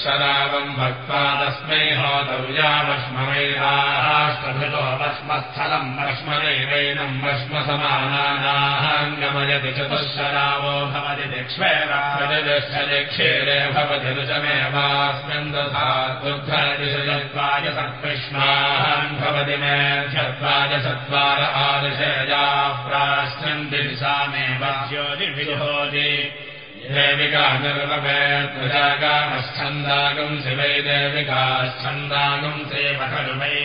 चतुःशरावम् भक्त्वा तस्मै होतव्यावश्मैराष्ट्रभृतोपस्मस्थलम् वश्मदेवैनम् वश्मसमानानाहङ्गमयति चतुःशरावो भवति दिक्ष्मेक्षेरे भवति ऋजमेवास्मिन् दधा दुग्धदिशत्वाय सत्कृष्णाहम् भवति मे चत्वाय चत्वार आदिशयाः प्राश्नन्ति दिशामेव ज्योतिर्विहोति देविका निर्ववेत्प्रजागामश्छन्दागम् शिवै देविकाश्छन्दागम् सेव खलु वै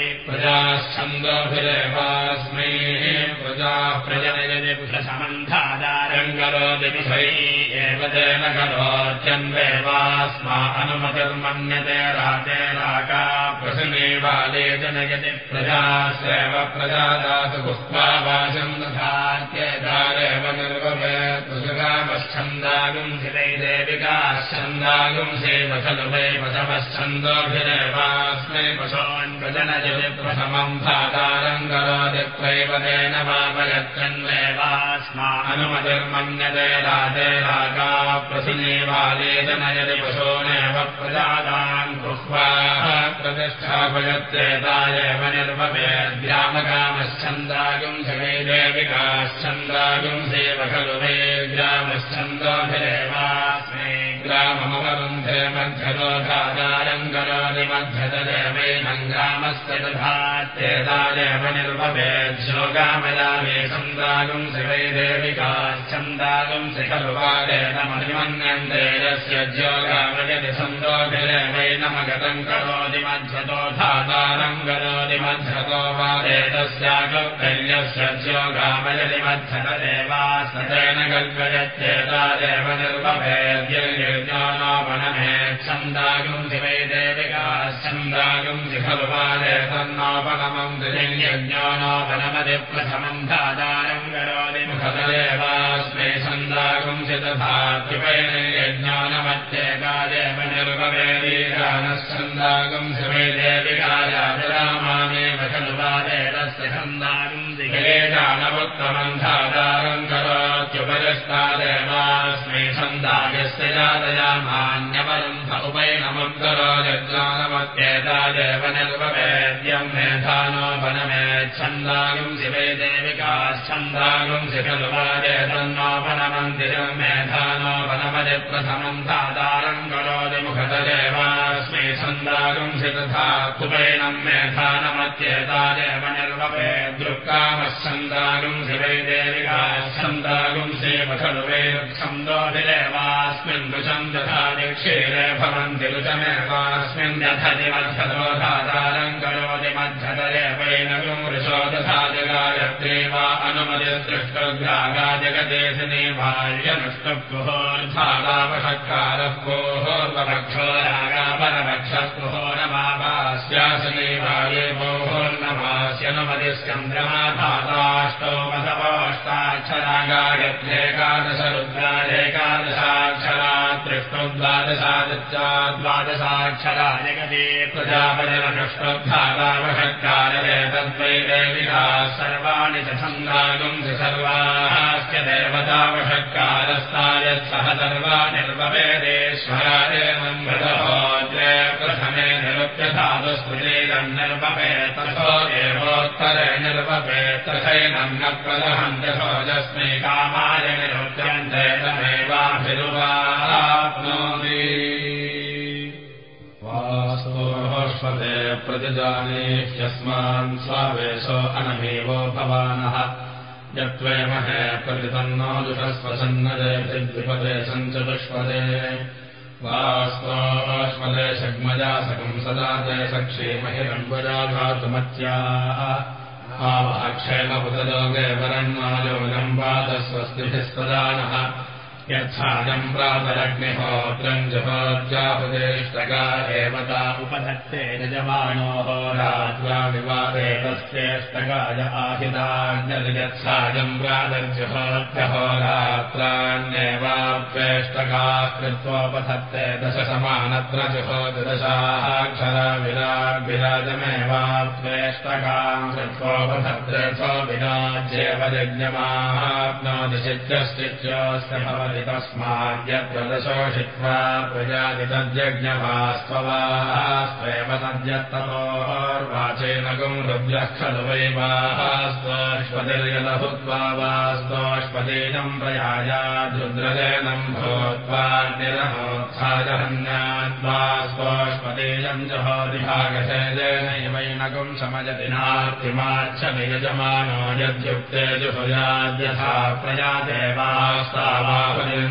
प्रजाः प्रजनयति समन्धादारम् करोति विषयै एव तेन करोत्यन्वेवास्मा अनुमतिर्मन्यते राते राका प्रसमेवाले जनयति प्रजास्येव प्रजादातु पुष्पा वाचम् दधात्येतारेव निर्ववेत् प्रजगामश्छन्दागम् ै देविकाश्छन्दागुंसे खलु वै पशवश्छन्दोभिरेवास्मै पशोन्वजनजप्रथमम् भातारम् करोदित्वैव तेन वापयत्रन्वेवास्मा अनुमतिर्मन्यते राजे रागा प्रसिनेवाले जनयति पशोनेव प्रजातान् गृह्वाः प्रतिष्ठापयत्येतायेव निर्वपेद्ग्रामकामश्छन्दागुंस वै देविकाश्छन्दागुंसेव खलु वै ग्रामश्छन्दोभिरेव स्मे ग्राममवरुन्धे मध्यलोधादारम् करोति मध्यतदेवैनम् ग्रामस्य दधात्येतादेव निर्वभेद्योगामयामे छन्दागुम् शिवै देविकाश्छन्दागुम् शिखलुपादेन मणिमन्यन्ते यस्य ज्योगामयति छन्दोभिरेवैनमगतम् करोति मध्यतो मध्यतो वादेतस्यागल्यस्य ज्योगामयति मध्यतदेवास्तेन कल्पयत्येतादेव निर्वभेद्यज्ञानोपणमे छन्दागुम् शिवै देविकाश्छन्दागुम् शिखलुपादे तन्नोपणमम् द्विजन्यज्ञानोपणमति प्रथमम् धातारम् करोति मुखतदेवास्मै छन्दागुम् शितधात्युपैन यज्ञानमत्येकादेव निर्ववेदीरानश्छन्दागुम् शिवै देविकायाजरामामेव खलुपादे तस्य छन्दागुम् दिगेजानवुत्तमम् धातारम् करोत्युपरिष्टादेवास्मै छन्दायस्य जातयामान्यवरन्थ उपैनमम् करो यज्ञानमत्येतादेव निर्ववेद्यम् मेधानो वनमेच्छन्दागुम् शिवै देविकाश्छन्दागुम् शिखलुपादे तन्नोपनमन्दिरम् मेधानो वनमदि प्रथमम् धातारम् करोति मुखतदेवास्मै कुपैनम् मेधानमत्येतादेव निर्ववेदृक्कामश्छन्दागुम् शिवै देविकाश्छन्दागुम् सेव खलु वै छन्दोभिरेवास्मिन् रुचम् तथा दिक्षीरे भवन्ति रुचमेवास्मिन् यथति मध्यतो धातारम् करोति मध्यतरेवैनगुम् ऋषो तथा जगायत्रे वा अनुमतिदृष्टग्रागा जगदेशिने बाल्यनुष्टुहोर्धालापषत्कारः गोहोर्वक्षो भोहोर्नमास्यनुमतिश्चन्द्रमा धाताष्टो मधवष्टाक्षरागायत्रेकादश रुद्रादेकादशाक्षरा त्रिष्णुद्वादशादित्या द्वादशाक्षरा जगते प्रजापतिरनुष्टुद्धालापषत्काररे तद्वै देविका सर्वाणि च छन्दागुम् च सर्वाश्च देवतावषत्कारस्तायत्सह सर्वा मृतहोद्रे प्रथमे प्रदहन्तोजस्मै कामाय निरुप्यन्ते प्रतिजाने ह्यस्मान् स्वावेशो अनमेवो भवानः यत्त्वेमहे प्रतितन्नो दुषस्वसन्नदे द्विपदे सञ्च दुष्पदे वास्तोष्म पदे षग्मजासकम् सदा ते सक्षेमहिरम्बजाघातुमत्या आवक्षेमपुतलोके परन्मायोगम् पादस्वस्तिभिः स्वदानः यच्छाजम् प्रातरग्निहोत्रम् जहोत्याहुदेष्टका एव ता उपधत्ते यजमानोः रात्रा विवादे तस्येष्टकाय आहिताज्ञयच्छाजम् प्रातर्जहोत्यहो रात्राण्येवाप्येष्टकाः कृत्वोपधत्ते दश समानत्र जुहोदशाक्षर विराग्विराजमेवाप्येष्टकाम् कृत्वोपधत्रे सो विराज्येव यज्ञमाप्नोदिशित्यश्चित्योऽस्य भवति दशोषित्वा प्रजातितज्ञवास्त्ववास्त्वेव तद्यत्ततोर्वाचेन गुम् रुद्रः खलु वैवास्त्वष्पतिर्यलभूत्वा वास्त्वष्पतीनम् प्रयायाद्रुद्रजनम् भूत्वा निरमोत्साजहन्याद्वा स्वष्पतीयम् जहोदिभागशैलेनैवैनगुम् समजति नार्तिमाच्छ नियजमानो यद्युक्ते जुहुयाद्यथा प्रजादेवास्तावा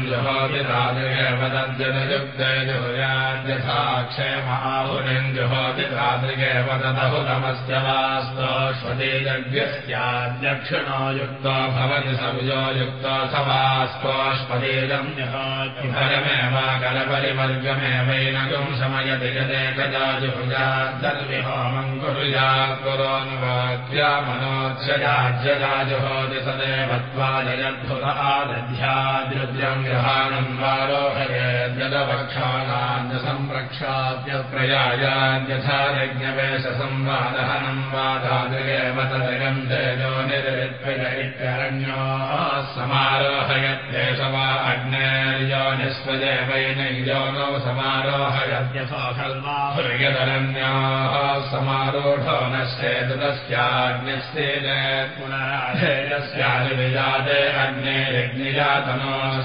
जुहोतिरादृगेवदद्यनुयुक्ते जुहुयाद्यथा क्षेमाहुनिञ्जुहोतिरादृगेव तदहुतमस्य वास्तोष्पतीयज्ञस्याद्यक्षिणो युक्तो भवति सविजो युक्तो स वास्तोष्पतीजम् जुहोतिफलमेव कलपरिवर्गमेवैनगुम् शमयति यदेकदा जुहुजाद्दर्विहोमम् कुरुयात् कुरोनुवाक्या मनोज्यजाज्यजा जुहोति सदेवत्वा जयद्भुत आदध्याद्रुद्रम् ग्रहाणम् वारोहयेद्यदवक्षानान्यसंरक्षाद्यप्रयायाद्यथा यज्ञवेशसंवादहनम् वादादृगेव तदगम् तेजो निरवित्वयित्यरण्यो समारोहयत्येष वा अग्नेर्योनिस्वदेवैनैयोनो समारोहयत्यथो खल्वाहुर्यदरण्याः समारोढो नश्चेत् तस्याग्निस्तेन पुनराधेयस्यादिविजाते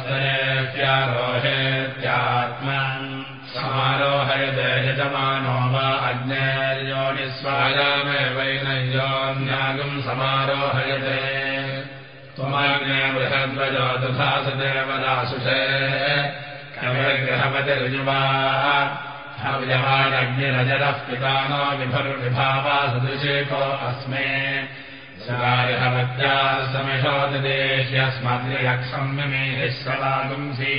अग्नेर्ग्निजातनोस्तरेत्यारोहेत्यात्मन् समारोहयते यजमानो वा अग्नेर्योनिस्वायामेवैनयोन्यागम् समारोहयते। त्वमग्ने बृहद्वजो तथा स देवदासुषे कविर्ग्रहपति ऋजुवा हव्यवानग्निरजरः पितानो विभर्विभावा सदृशेको अस्मे सगायहवत्या समिषोदेश्यस्मद्रियक्षम्यमेश्वरागुंसि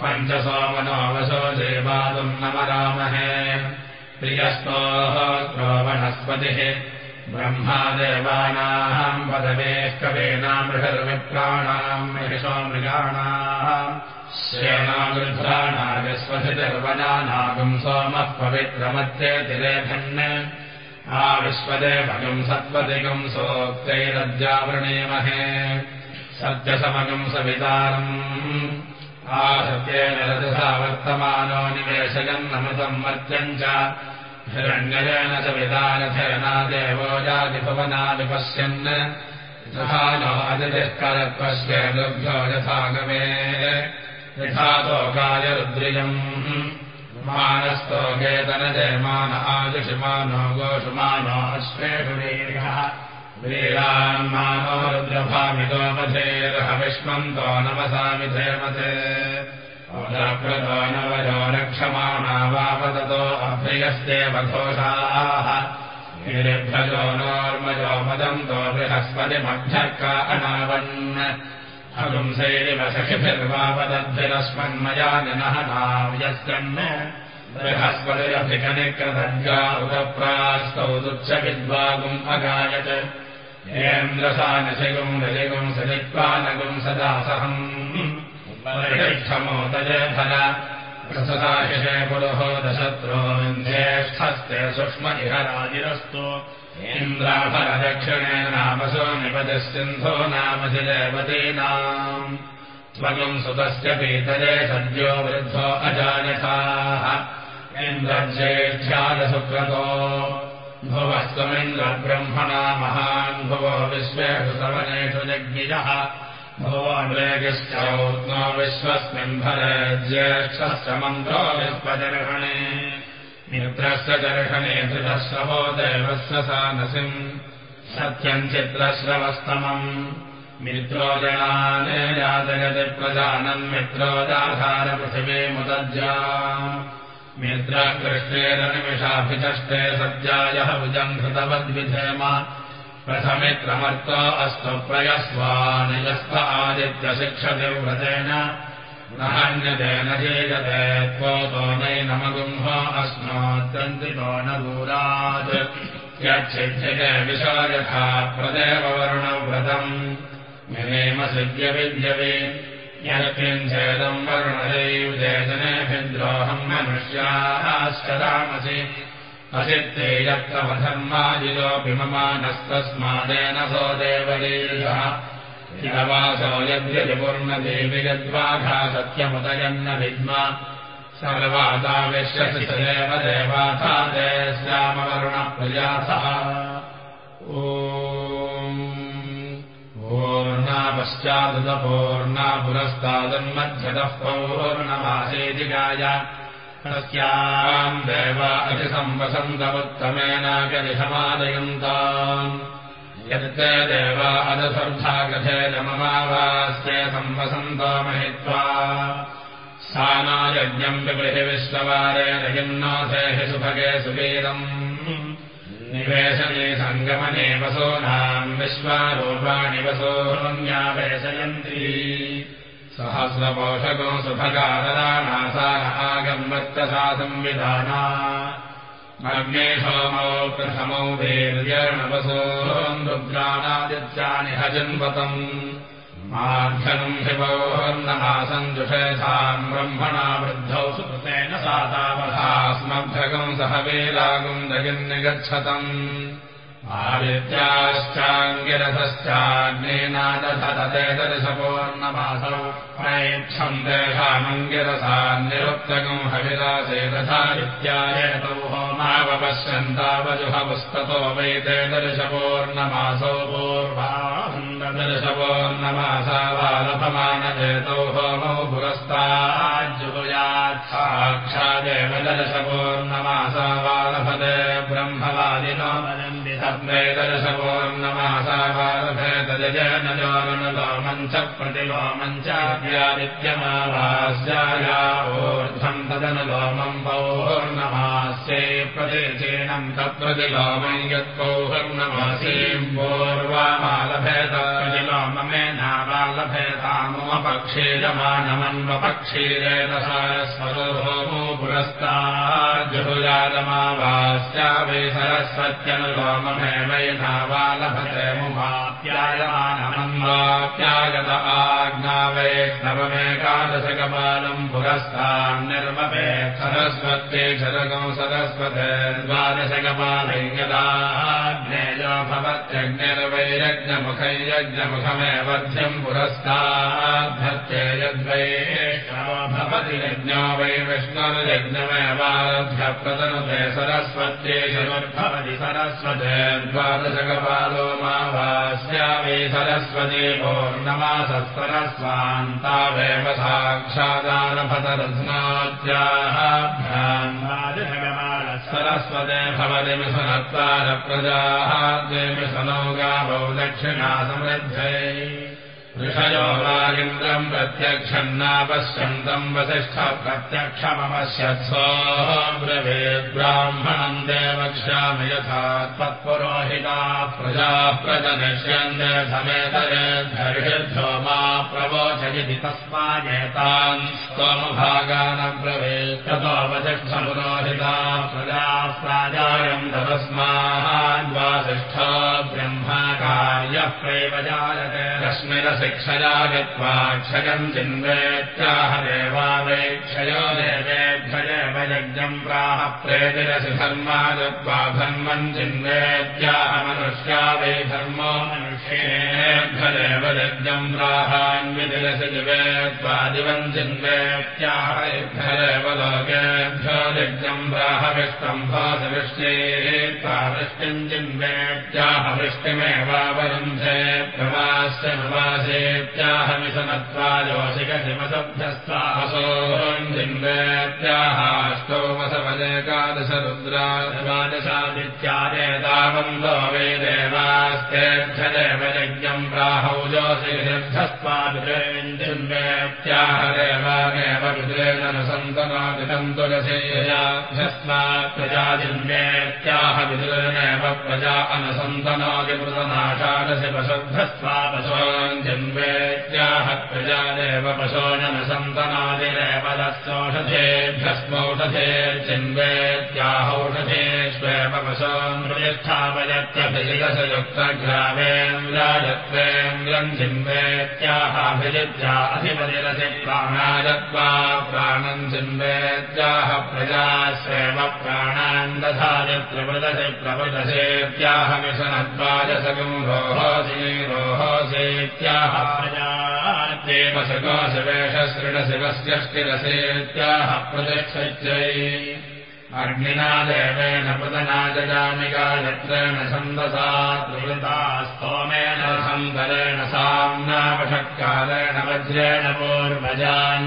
पञ्चसोमनोऽवशो देवादुम् नमरामहे प्रियस्तोः क्रोवणस्पतिः ब्रह्मादेवानाम् पदवेः कवेनाम् बृहर्विप्राणाम् महिषो मृगाणाम् श्रेणागृध्राणागस्वधिर्वनानागुम् सोमः आविश्वदेवगम् सत्त्वदिगम् सोक्तैरद्यावृणीमहे सत्यसमगम् सवितारम्। आसत्येन रजसा वर्तमानो निवेशयन्नमृतम् मर्त्यम् च। हिरण्यजेन च विदानथेनादेवो जातिभवनादिपश्यन्। तथा नो अतिथिः करत्वश्चेदुभ्यो यथागमे। यथा तोकाय रुद्रियम् मानस्तोकेतनजयमान आजुषिमानो गोषुमानो अश्वेषु वीर्यः वीरान्मानो रुद्रभामितोपधेर्हविष्मन्तो नमसामिधेमते प्रतो नवजो रक्षमाणा वापततो अभ्ययस्तेव घोषाः। गिरिभ्यजो नोर्मजो मदन्तो बृहस्पतिमभ्यर्का अनावन् अगुंसैरिव सखिभिर्वापदद्भिरस्मन्मया जनः नाव्यस्कन् बृहस्पतिरभिकनिकृतज्ञा उदप्रास्तौ तुच्छ विद्वागुम् अगायत्। हेन्द्रसानशिगुम् रजिगुम् सजित्वानगुम् सदासहम्। प्रसदाशिषे पुरुहो दशत्रो ज्येष्ठस्ते सूक्ष्म इह राजिरस्तु इन्द्राफलदक्षिणे नामसो निपतिसिन्धो नामसि देवतीनाम्। त्वगुम् सुतस्य पीतरे सद्यो वृद्धो अजायथाः इन्द्रज्येष्ठ्यादसुक्रतो। भुवस्त्वमिन्द्रब्रह्मणा महान् भुवो विश्वेषु सवनेषु जज्ञिजः भुवोद्वेगिश्चौत्नो विश्वस्मिन् भरे ज्येष्ठश्च मन्त्रो विश्वदर्हणे मित्रस्य दर्शने धृतश्रवो देवस्य सानसिम् सत्यम् चित्रश्रवस्तमम् मित्रो जनाने यातयति प्रजानन् मित्रोदाधारपृथिवीमुदज्जा मित्राकृष्णेन निमिषाभिचष्टे सज्जायः भुजम् कृतवद्विधेम प्रथमित्रमर्तो अस्तु प्रयस्वानियस्थ आदित्यशिक्षति व्रतेन नहन्यतेन चेयते त्वोतो नैनमगुम्ह अस्माद्यन्तितो न दूरात् यच्छिध्यते विशा यथा प्रदेववर्णव्रतम् निमेमसिद्यविद्यवे यत्किञ्चेदम् वर्णदैवजनेभिद्रोहम् मनुष्याश्चरामसि असित्ते यत्तमधर्माजिलोऽपि ममानस्तस्मादेन सो देवलीर्यः हितवासो यद्यपूर्णदेवि यद्वाघा सत्यमुदयन्न विद्मा। सर्वादाविश्यसि सदेव देवाथा देश्यामवरुणप्रियाथः ओ पश्चादपूर्णा पुरस्तादन्मध्यतः पौर्णमासेदिकाय तस्याम् देव अतिसंवसन्तमुत्तमेनागनिषमादयन्ताम् यत् देव अदसर्धागधेन ममावास्य संवसन्तो महित्वा। सा नायज्ञम् विगृहि विश्ववारेण किन्नोधेः सुभगे सुवीरम्। निवेशने सङ्गमने वसूनाम् विश्वारूपाणि वसोन्यावेशयन्ति सहस्रपोषको सुभगारदानासा आगम्वत्तसा संविधाना अग्ने सोमौ प्रथमौ वीर्यणवसोन् रुद्राणादित्यानि हजन्वतम् माध्यम् शिवोन्नमासम् जुषेधाम् ब्रह्मणा वृद्धौ सुकृतेन सातावहास्मभ्यगम् सह वेलागुम् जगिन्निगच्छतम् आदित्याश्चाङ्गिरथश्चाग्नेनादधतेदर्शपोर्णमासौ प्रैक्षम् तेषामङ्गिरसान् निरुक्तगम् हविरासे तथादित्यायतौ होमावपश्यन्तावजुहपुस्ततो वै ते दर्शपोर्णमासौ पूर्वान्दर्शपोर्णमासा बालपमानचेतौ होमौ पुरस्ताज्जुयात् साक्षादेव दर्शपोर्णमासा बालभते ब्रह्मवादिनो र्णमासावारभेतजनलोमम् च प्रतिलोमम् चाद्यादित्यमावास्याया ऊर्ध्वम् तदनुलोमम् पौर्णमास्ये प्रतिचीनम् तत्प्रतिलोमम् यत्पौर्णमासीम् पूर्वामालभेत प्रतिलोममेनाबालभेतामुपक्षीयमानमन्वपक्षीरेतसारस्वरोमो पुरस्ताजुजातमावास्या वै सरस्वत्यनुलोम मेवैनावालभते मुमाप्यायमानमन्वाप्यागत आज्ञावैष्णवमेकादशकपालम् पुरस्तान्निर्मपे सरस्वत्ये शरकौ सरस्वते द्वादशकपालै यदाग्नेयो भवत्यग्निर्वैरज्ञमुखै यज्ञमुखमेवध्यम् पुरस्ताद्धत्ये यज्ञो वै विष्णुर्यज्ञमेवारभ्य प्रतनुते सरस्वत्ये शरुर्भवति सरस्वते द्वादशकपालो मा वास्यामे सरस्वती पौर्णमासः सरस्वान्तावेव साक्षादानभतरत्नाद्याः सरस्वते भवति मिथुनत्वारप्रजाः द्वे मिथुनौ गावौ दक्षिणा समृद्धे ऋषयो वागिन्द्रम् प्रत्यक्षन्नापश्यन्तम् वसिष्ठ प्रत्यक्षमपश्यत्सोऽब्रवेद्ब्राह्मणम् देवक्ष्यामि यथा त्वत्पुरोहिताः प्रजाः प्रजनिष्यन्ते समेतरेद्धर्षिभ्यो मा प्रवोचयति तस्मादेतान् स्तोमभागानब्रवेत् ततो वसिष्ठपुरोहिताः प्रजाः प्राजायम् तस्माद्वासिष्ठ प्रैव जायते। रश्मिरशिक्षया गत्वा क्षयम् चिन्वेत्याह देवावेक्षयो देवेभ्यजेव यज्ञम् प्राह प्रेतिरसि धर्मा धर्मम् चिन्वेत्याह मनुष्या वै धर्मो मनुष्येभ्यदेव यज्ञम् प्राहान्वितिरसि दिवेत्वा दिवम् चिन्वेत्याहेभ्यदेव लोकेभ्यो यज्ञम् प्राह विष्टम् भास वृष्टेत्वा वृष्टिम् चिन्वेत्याह वृष्टिमेवावरुन्धे प्रवास्य ेत्याहमिशनत्वा जोषिकशिवसभ्यस्तासोऽन्वेत्याहाष्टौ वसवदेकादश रुद्रादशादित्यादेतावन्दो वे देवास्तेभ्यदेव यज्ञम् प्राहौ जोषिकसिभ्यस्त्वादिवेत्याह देवानेव विद्रेण सन्त सन्तनादितन्तुलसेयाभ्यस्मात् प्रजाजिन्वेत्याह विदुरनेव प्रजा अनसन्तनादिमृतनाशादशि पशुभ्यस्त्वा पशोन् जिन्वेत्याह प्रजादेव पशोनसन्तनादिरेव दस्योषधेभ्यस्मौषधे जिन्वेत्याहौषधेष्वेव पशोन् प्रतिष्ठापयत्यभिजिदशयुक्तग्रावेन्द्राजत्वेन्द्रम् जिन्वेत्याहाभिजित्या अधिपतिरसि प्राणाजत्वा प्राणम् चिन्वेत्याह प्रजा स्वेव प्राणान् दधाति प्रवृदसि प्रवृदसेत्याह मिशनद्वाजसगम् रोहोसि रोहोसेत्याह प्रजात्येव सकोशवेषशृणशिवस्यष्टिरसेत्याह प्रतिष्ठै अग्निना देवेन पदनाजजामिका यत्रेण छन्दसा त्रिवृता स्तोमेन सन्दरेण साम्नावषत्कालेन वज्रेण पूर्वजान्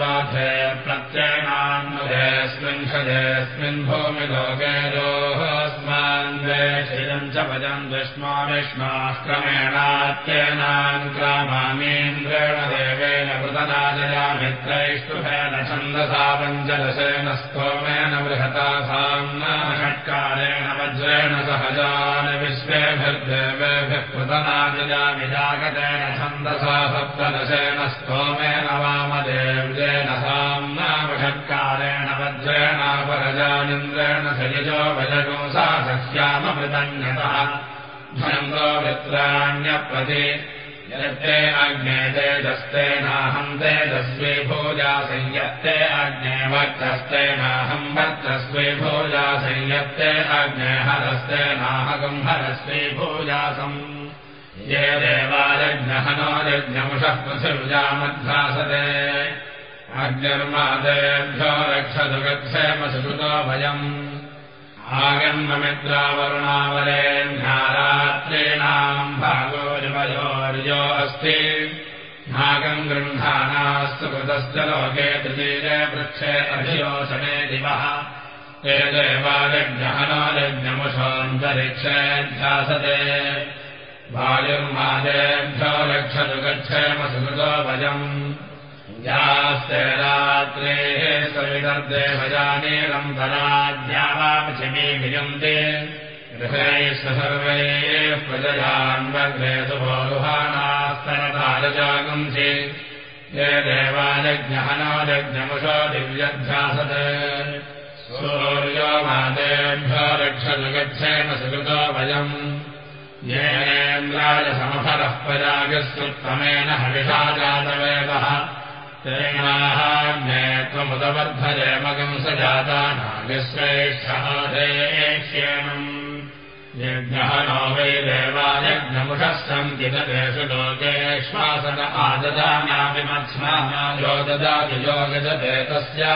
वाधे प्रत्ययनान् मधेऽस्मिन् खजेऽस्मिन् भूमिलोके भजम् विष्णो विष्माक्रमेणात्ययनान् क्रामामीन्द्रेण देवेन पृतनाजयामित्रैष्टु छन्दसा पञ्चदशेन स्तोमेन बृहता साम्नाषट्कारेण वज्रेण सहजान विश्वेभिर्देवेभिः कृतनाजयामिजागतेन छन्दसा सप्तदशेन स्तोमेन वामदेव्येन साम्नावषट्कारेण वज्रेणापरजानिन्द्रेण सयजो भजगो सा सह्याममृतन्यतः धनन्दो मित्राण्यप्रति यत्ते अग्ने तेजस्तेनाहम् तेजस्वी भोजा संयत्ते अग्ने वक्तस्तेनाहम् वक्तस्वी भोजा संयत्ते अग्ने हरस्तेनाहकम् हरस्वी भोजासम्। ये देवायज्ञहनो यज्ञमुषः पृथिव्यामध्वासते अग्निर्मादेभ्यो रक्षतु गच्छेमसुकृतो भयम्। आगन्ममित्रावरुणावलेऽन्धारात्रीणाम् भागोरिवयोर्यो अस्ति नागम् गृह्णानास्तु कृतश्च लोके तृतीये वृक्षे अभियोषणे दिवः। ते देवायज्ञहनो यज्ञमुषोऽन्तरिक्षेऽध्यासते वायुर्मादेभ्यो रक्षतु गच्छेमसुकृतो भजम् यास्ते रात्रेः सवितर्देवजानीरम् धराद्यावापचिमी विजन्ते। गृहैः सर्वैः प्रजयान्वग्रे सुभोरुहानास्तनतारजागुंसि ये देवायज्ञहनायज्ञमुषो दिव्यध्यासत्। सूर्यो मादेभ्यो रक्षतु गच्छेम सुकृतो वयम्। येनेन्द्राय समफलः परागस्तुत्तमेन हविषा जातवेदः तेनाहाग्ने त्वमुदवर्धरे मगम् स जाता नागश्रेष्ठादेक्ष्यणम् यज्ञः नो वै देवायज्ञमुषः सन्ति तेषु लोके श्वासन आददानाविमत्स्मायो ददाति यो तस्य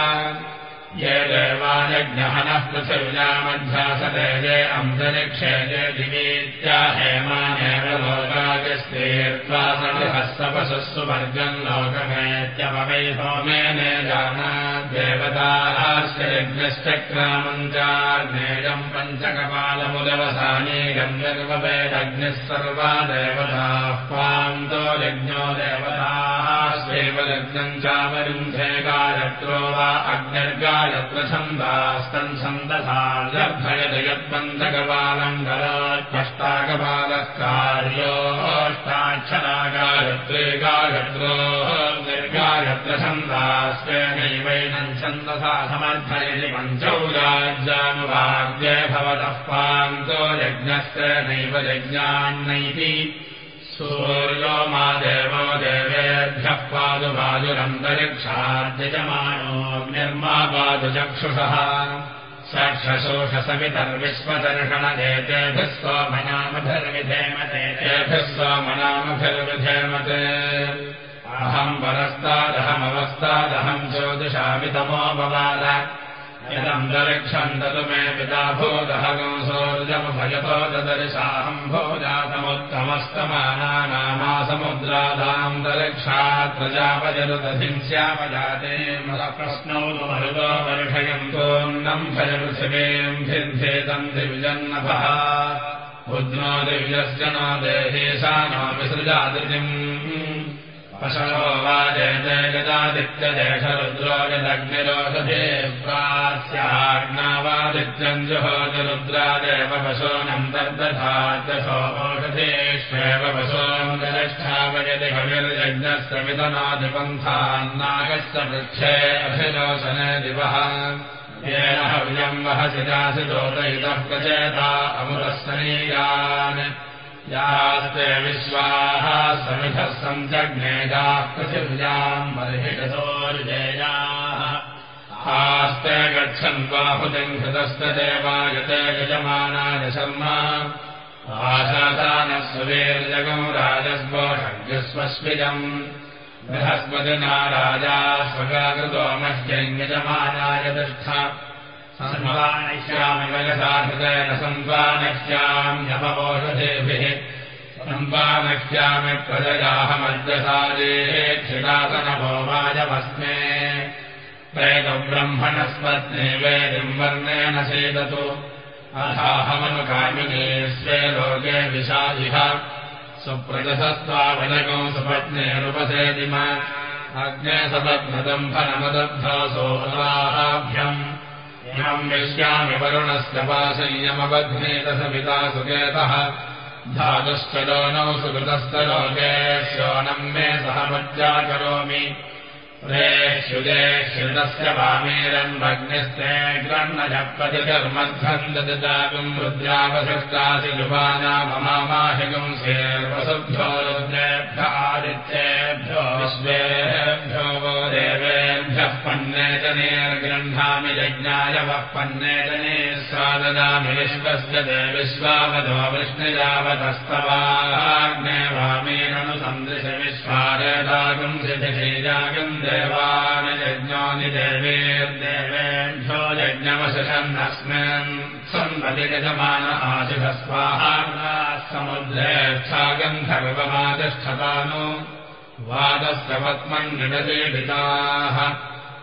ये देवायज्ञहनः पृथिव्यामध्यासते ये अन्तरिक्षे ये दिवीत्या हेमानेव लोकागस्तीर्त्वा सहस्रपशुः सुवर्गम् लोकमेत्यपवै होमेन जाना देवताश्च यज्ञश्चक्रामम् चाग्नेयम् पञ्चकपालमुदवसानीयम् निर्ववेदग्निः सर्वा देवताः पान्तो यज्ञो देवताः स्वेव लग्नम् चावरुन्धे गायत्रो वा अग्निर्गा यत्र छन्दास्तम् छन्दसा लभ्यत यत्पञ्चकपालम् गलात्ष्टाकपालः कार्योष्टाक्षरागायत्रे गायत्रो निर्गायत्र छन्दास्तेनैवैनम् छन्दसा समर्थयति पञ्चौराज्यानुभाग्ये भवतः पान्तो यज्ञस्य नैव यज्ञान्नैति सूर्यो मा देवो देवेभ्यः पादुबाजुरन्तरिक्षाद्यजमानो निर्मा पादुचक्षुषः सक्षशोषसवितर्विश्वदर्शनदेतेभिः सोमनामभिर्विधेमते तेभिः सोमनामभिर्विधेमते अहम् परस्तादहमवस्तादहम् ज्योतिषामि तमो बबाल यदन्तरिक्षम् दतु मे पिता भूदहगंसोर्जमभयतो ददर्शाहम् भोजातमुत्तमस्तमानानामा समुद्रादान्तरिक्षात् प्रजापजरुदधिंस्यापजाते प्रश्नौ तु मरुतो वर्षयन्तोऽन्नम् भयपृथिवीम् भिन्धेतम् दिविजन्नभः बुद्ध्नो दिव्यस्य नो देहेशा नो विसृजादितिम् पशवो वाजयते गदादित्यदेशरुद्रो यदग्निरोषधे प्रास्याग्नावादित्यम् जुहोतिरुद्रादेव पशूनम् दर्दधात्यसो ओषधेष्वेव पशूम् गलष्ठावयति कविर्यज्ञस्य विदनादिपन्थान्नागस्य वृक्षे अभिलोचने दिवः येन हव्यम् वहसि दासि दोतयितः प्रचेता अमृतस्तनीयान् यास्ते विश्वाः समिधः सञ्जज्ञेजाः पृथिव्याम् बर्हिषतोर्जेयाः आस्ते गच्छन् बाहुतिम् हृतस्य देवायते यजमानाय शर्मा। आशासानः सुवीर्यगम् राजस्वोषज्ञस्वस्मिजम् बृहस्पतिना राजा स्वगाकृतो मह्यम् यजमानाय तिष्ठ संवानश्याम्यपवोषधेभिः संवानश्यामि प्रजयाहमद्यसादेः क्षिदासनभो वाजमस्मे। प्रेतब्रह्मणस्पत्ने वेदिम् वर्णेन सेदतु। अथाहमनुकामिने स्वे लोके विशादिह सुप्रजसत्त्वावलगो सुपत्नेरुपसेदिम अग्ने सपद्मदम् फलमदब्धासोऽभ्यम् इमम् विश्यामि वरुणस्य पाशय्यमबध्नेतसमिता सुकेतः। धातुश्च लोनौ सुकृतश्च लोकेश्योनम् मे सह मज्जा करोमि। प्रेष्युदे श्रुतस्य वामेरम् भग्निस्ते ग्रन्नजपतिकर्मध्वम् ददागुम् रुद्रावसृष्टासि युवानाममाहिगुम् शेर्वसुभ्यो रुद्रेभ्य आदित्येभ्यो विश्वेभ्यो वो देवेभ्यः यज्ञाय वः पन्नेतने स्वाददामि विश्वस्य दे विश्वावधो विष्णुजावतस्तवाग्ने वामेरनुसन्दृश विश्वारेदागुम् सिद्धिजागम् देवान् यज्ञोनि देवेर्देवेभ्यो यज्ञमशन्नस्मिन् सम्पतिगजमान आशिषस्वाहा समुद्रेच्छागन्धर्वमातिष्ठतानो वादस्य पद्मन्निडतीडिताः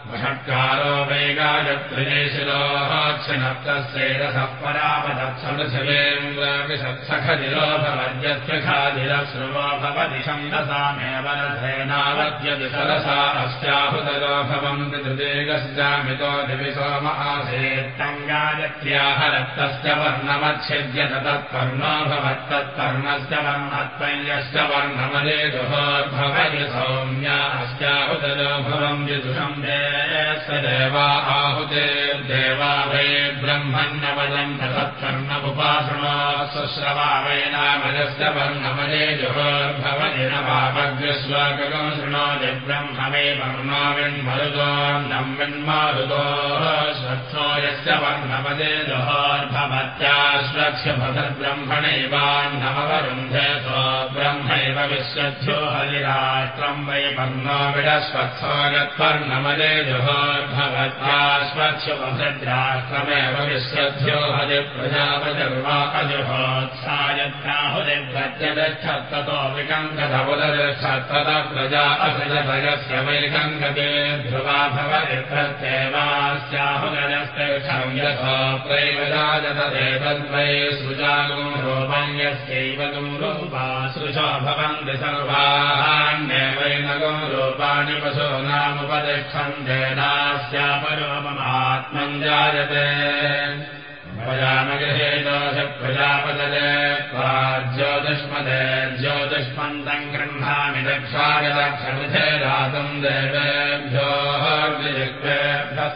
महत्कारो वैगायत्रिशिलोहाक्षिणप्तस्यैरसः परापदत्समृथिवेन्द्रविषत्सखदिरो भवद्यस्य खादिरश्रुवो भवति छन्दसामेव रथेनावद्यति सरसा अस्याहुतरो भवन्ति तृतीगश्चामितो दिवि सोम आसेत्तङ्गायत्र्याह रक्तस्य वर्णमच्छिद्य तत्पर्णो भवत्तत्पर्णस्य वर्णत्वयश्च वर्णमदे दुहोद्भवति सौम्या अस्याहुतरो भवन्ति दुषम् दे देवा आहुतेर्देवा वै ब्रह्मण्यवदम् तत्कर्णमुपासनो सुश्रवा वै नामजस्य वर्णमजे जुहोर्भवति न पापग्रस्वाकगम् शृणोति ब्रह्म वै वर्णो विन्मरुतोऽन्नम् विन्मारुतोः स्वच्छो यस्य वर्णमजे जुहोर्भवत्याश्वक्ष्य भगद्ब्रह्मणैवान्नमवरुन्धे सो देव विश्वध्यो हरिराष्ट्रम् वै पर्णो विडस्वत्सो नत्पर्णमले जुहोर्भवत्यास्वच्छुभद्राष्ट्रमेव विश्वध्यो हरिप्रजापतिर्वा अजुहोत्सायत्राहुरिभ्रजगच्छत्ततो प्रजा असृजभगस्य वैकङ्गते ध्रुवा भवति प्रत्येवास्याहुगनस्ते क्षम्यथो सृजागुं रूपं यस्यैव गुं रूपा भव भवन्ति सर्वाण्येवैनगुं रूपाणि पशो नामुपतिष्ठन्तेनास्यापरो ममात्मम् जायते। प्रजामगृहे दोष प्रजापदले त्वा ज्योतिष्मदे ज्योतिष्मन्तम् रातम् देवेभ्यो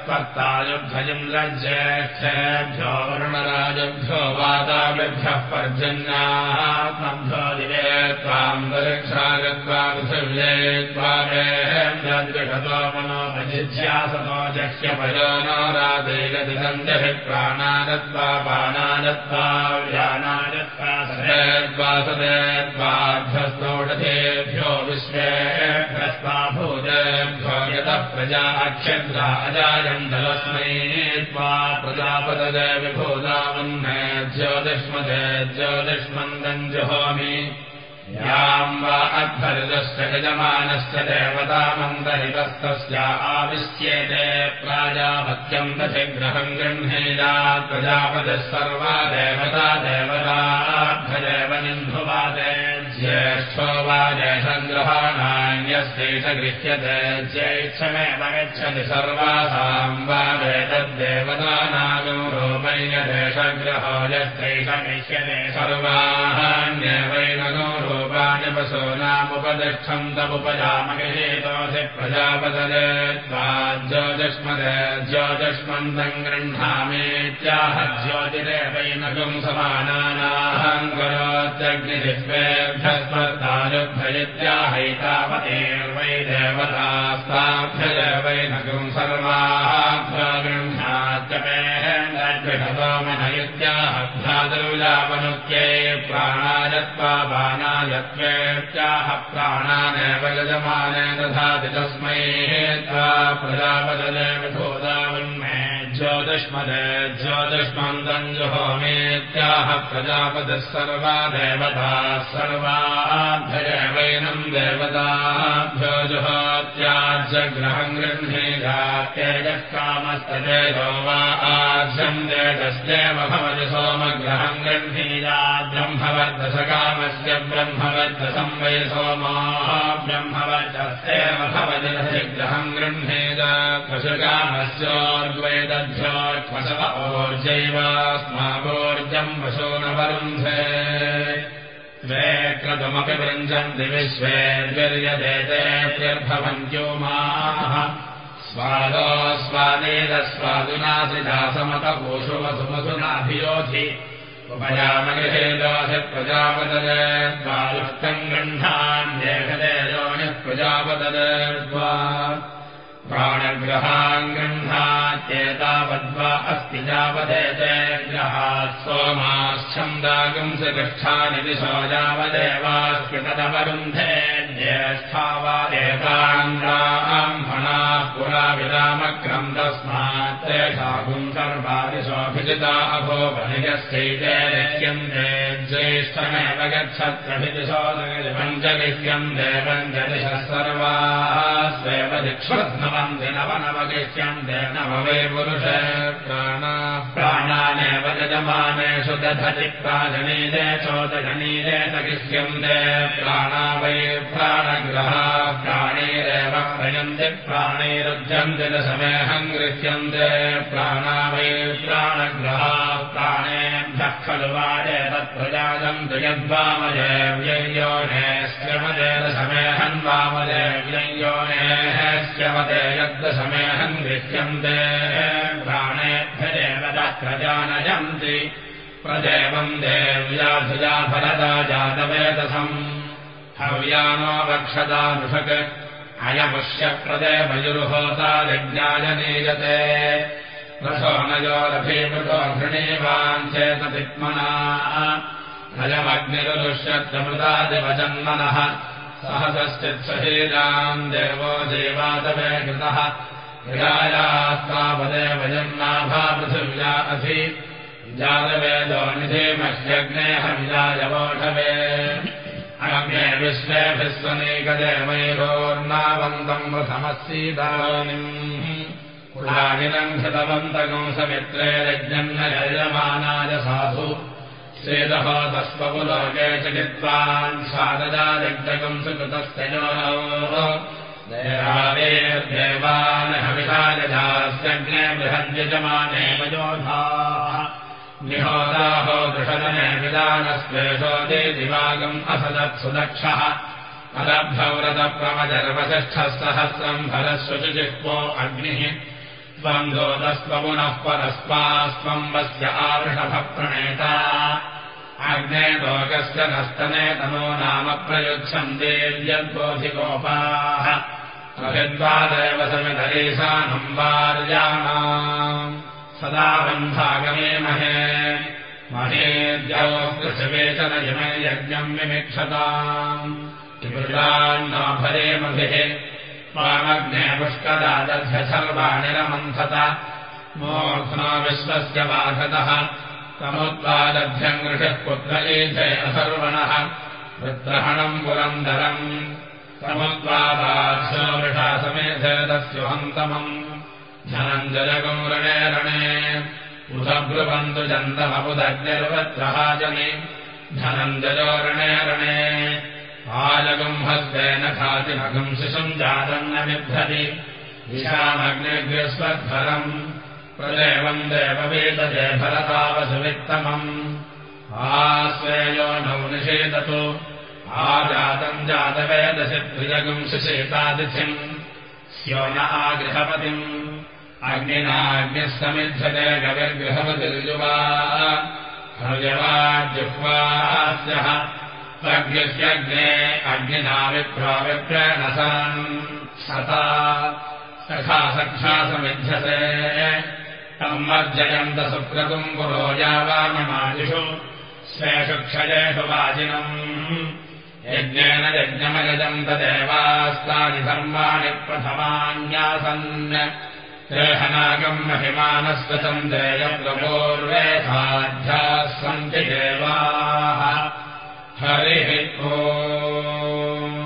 हर्विजिह्वेभ्यस्पर्तायुभ्यजिम् लज्जेष्ठेभ्यो वरुणराजभ्यो वाताभिभ्यः पर्जन्यात्मभ्यो दिवे त्वाम् दरिक्षागत्वा पृथिव्ये त्वामेन्द्रद्विषतो मनोपजिज्यासतो जह्यपयो नो राधेगतिगन्ध्यभिः प्राणादत्वा पानादत्वा व्यानादत्वा सदेद्वा सदेद्वाभ्यस्तोषधेभ्यो विश्वेभ्यस्वा प्रजा अक्षद्रा अजायन्दलस्मै त्वा प्रजापददे विभूतावन्ने ज्योतिष्मदे ज्योतिष्मन्दम् जुहोमि। याम् वा अध्वरितस्य यजमानस्य देवतामन्तरितस्तस्य आविश्येते प्राजापत्यम् दधिग्रहम् गृह्णीया प्रजापतिः सर्वा देवता देवताभ्यदेव निन्धुवादे ज्येष्ठो वा यस्यैष गृह्यते ज्यैच्छमेव गच्छति सर्वासाम् वा वेतद्देवतानागम् रूपैयदेशग्रहो यस्यैष गृह्यते सर्वाहान्यवैनगो प्रजापदले ज्योतिष्मदे ज्योतिष्मन्तम् गृह्णामेत्याह ज्योतिरेवैनगम् समानानाहम् करोत्यग्निभ्यस्मर्तानुभ्यत्याहैतावतेर्वै देवतास्ताभ्यजवैनगम् सर्वाभ्य गृह्णात्यमेत्याहभ्रादरुजावनुत्यै प्राणायत्वा बाणायत्वेत्याह प्राणानेव यजमाने दधाति तस्मै त्वा विधोदावन्मे ज्योतिष्मदे ज्योतिष्मन्दम् जुहोमेत्याह प्रजापतिः सर्वा देवताः सर्वाभ्यजवैनम् देवताभ्यो जुहोत्याज्यग्रहम् गृह्णीगात्यजः कामस्तदेवो वा आज्यम् देतस्येव भवति सोमग्रहम् गृह्णीयाद्ब्रह्मवर्धसकामस्य ब्रह्मवर्धसं वै सोमाः भवति ग्रहम् गृह्णीजा पशुकामस्योर्द्वैदध्योत्मसव ओर्जैवास्मावोर्जम् वशो न वरुन्धे द्वे क्रतुमपि वृञ्जन्ति विश्वेर्विर्यदेतेऽप्यर्भवन्त्योमाः स्वादो स्वादेदस्वादुनासिदासमतपोषुवसुमसुनाभियोधि उपजामगृहेदोऽसि प्रजापदले द्वायुष्टम् गृह्णान्येषदेजोनिः प्रजापदले द्वा प्राणग्रहान् गृह्णात्येतावद्वा अस्ति यावदेते ग्रहात् सोमाच्छन्दागुंसि गृष्ठानि दिशो यावदेवास्ति तदवरुन्धे ज्येष्ठा वा एताङ्गाम्भणाः पुरा विरामक्रम् तस्मात् तेषागुम् सर्वादिशोऽभिजिता अभो वनिजस्यैते लिख्यन्ते ज्येष्ठमेव गच्छत्रभिदिशो पञ्चलिख्यन्ते पञ्चदिशः सर्वाः नवनवगिष्यन्ते नववे पुरुष। प्राणा। प्राणानेव यजमानेषु दधति प्राजनीले चोदजनीले सगिष्यन्ते प्राणा वै प्राणग्रहा प्राणैरेव प्रयन्ति न समेहम् गृह्यन्ते। प्राणा वै प्राणग्रहा प्राणेभ्यः खलु वाजे तत्प्रजायन्तु यद्वामजे व्ययोने श्रमदे न समेहन् वामजे व्ययोनेः श्रमते यद्दशमेहम् गृह्यन्ते प्राणेभ्यदेव प्रजानयन्ति प्रदेवम् देव्याधुजा फलदा जातवेदसम् हव्यानो वक्षदानुषक् अयमुष्यप्रदेवयुरुहोता यज्ञायनीयते रसोनयोरभीमृतो घृणीवाञ्चेततित्मना अयमग्निरुदुष्यत्रमृतादिवजन्मनः सहसश्चित्सहीराम् देवो देवादवे कृतः। विरायास्तावदेव जन्नाभा पृथिव्या असि जातवेदो निधेमह्यग्नेह विजायवोढवे अग्ने विश्वेभिस्वनेकदेवैरोर्नावन्तम् प्रथमस्यीदानिम् पुराणिनम् शतवन्तकंसमित्रे यज्ञम् न यजमानाय साधु। श्वेदः तस्वपुलोके चित्वान् स्वादजादिग्धकम् सुकृतस्तयोदेवान् हविषायजास्यग्ने बृहद्यजमाने वयोधाः। निहोदाहो दृषदने विदानस्वेषोदे दिवागम् असदत्सुदक्षः अदभ्यव्रतप्रमजर्वषष्ठः सहस्रम् भरस्वशुजिह्वो अग्निः त्वम् दोदस्त्वमुनः परस्मास्त्वम् वस्य आवृषभप्रणेता अग्ने लोकस्य नस्तने तमो नाम प्रयुच्छम् देव्यद्बोधिकोपाः अभिद्वादेव समिधरेशानम् वार्याणाम्। सदा बन्धागमे महे। महेद्योकृशवेचन इमे यज्ञम् विमिक्षताम्। त्रिपुरान्नाभरेमभिः त्वामग्ने पुष्कदादध्य सर्वाणिरमन्थत मोघ्नो विश्वस्य बाधतः तमुत्पादभ्यम् गृहः पुत्रयेथे अथर्वणः वृत्रहणम् पुरन्दरम् तमुत्पादाध्यो वृषासमेधेदस्युहन्तमम् धनञ्जयगौरणे रणे। उदब्रुवन्तु जन्तमबुदग्निर्वत्रहाजने धनञ्जयो रणे रणे आजगम् हस्तेन खातिमघम् शिशुम् जातम् न बिभ्रति। ईशामग्निग्रस्वध्वरम् प्रदेवम् देववेदजे फलतावसुवित्तमम्। आस्वेयो नौ निषेदतु आजातम् जातवेदशि त्रिजगुम् सुषेतातिथिम् स्यो न आगृहपतिम्। अग्निनाग्निस्तमिध्यते गविर्गृहपतिर्युवा। हृजवाजुह्वास्यः अग्नित्यग्ने अग्निना विप्राविप्रणसन् सता। सखा सक्षा समिध्यसे तम् मर्जयन्त सुक्रतुम् पुरो यावाममादिषु। स्वेषु क्षयेषु वाजिनम्। यज्ञेन यज्ञमयजम् तदेवास्तानि धर्माणि प्रथमान्यासन्। देहनागम् महिमानस्वतम् देयप्रपूर्वे साध्याः सन्ति देवाः हरिः ओ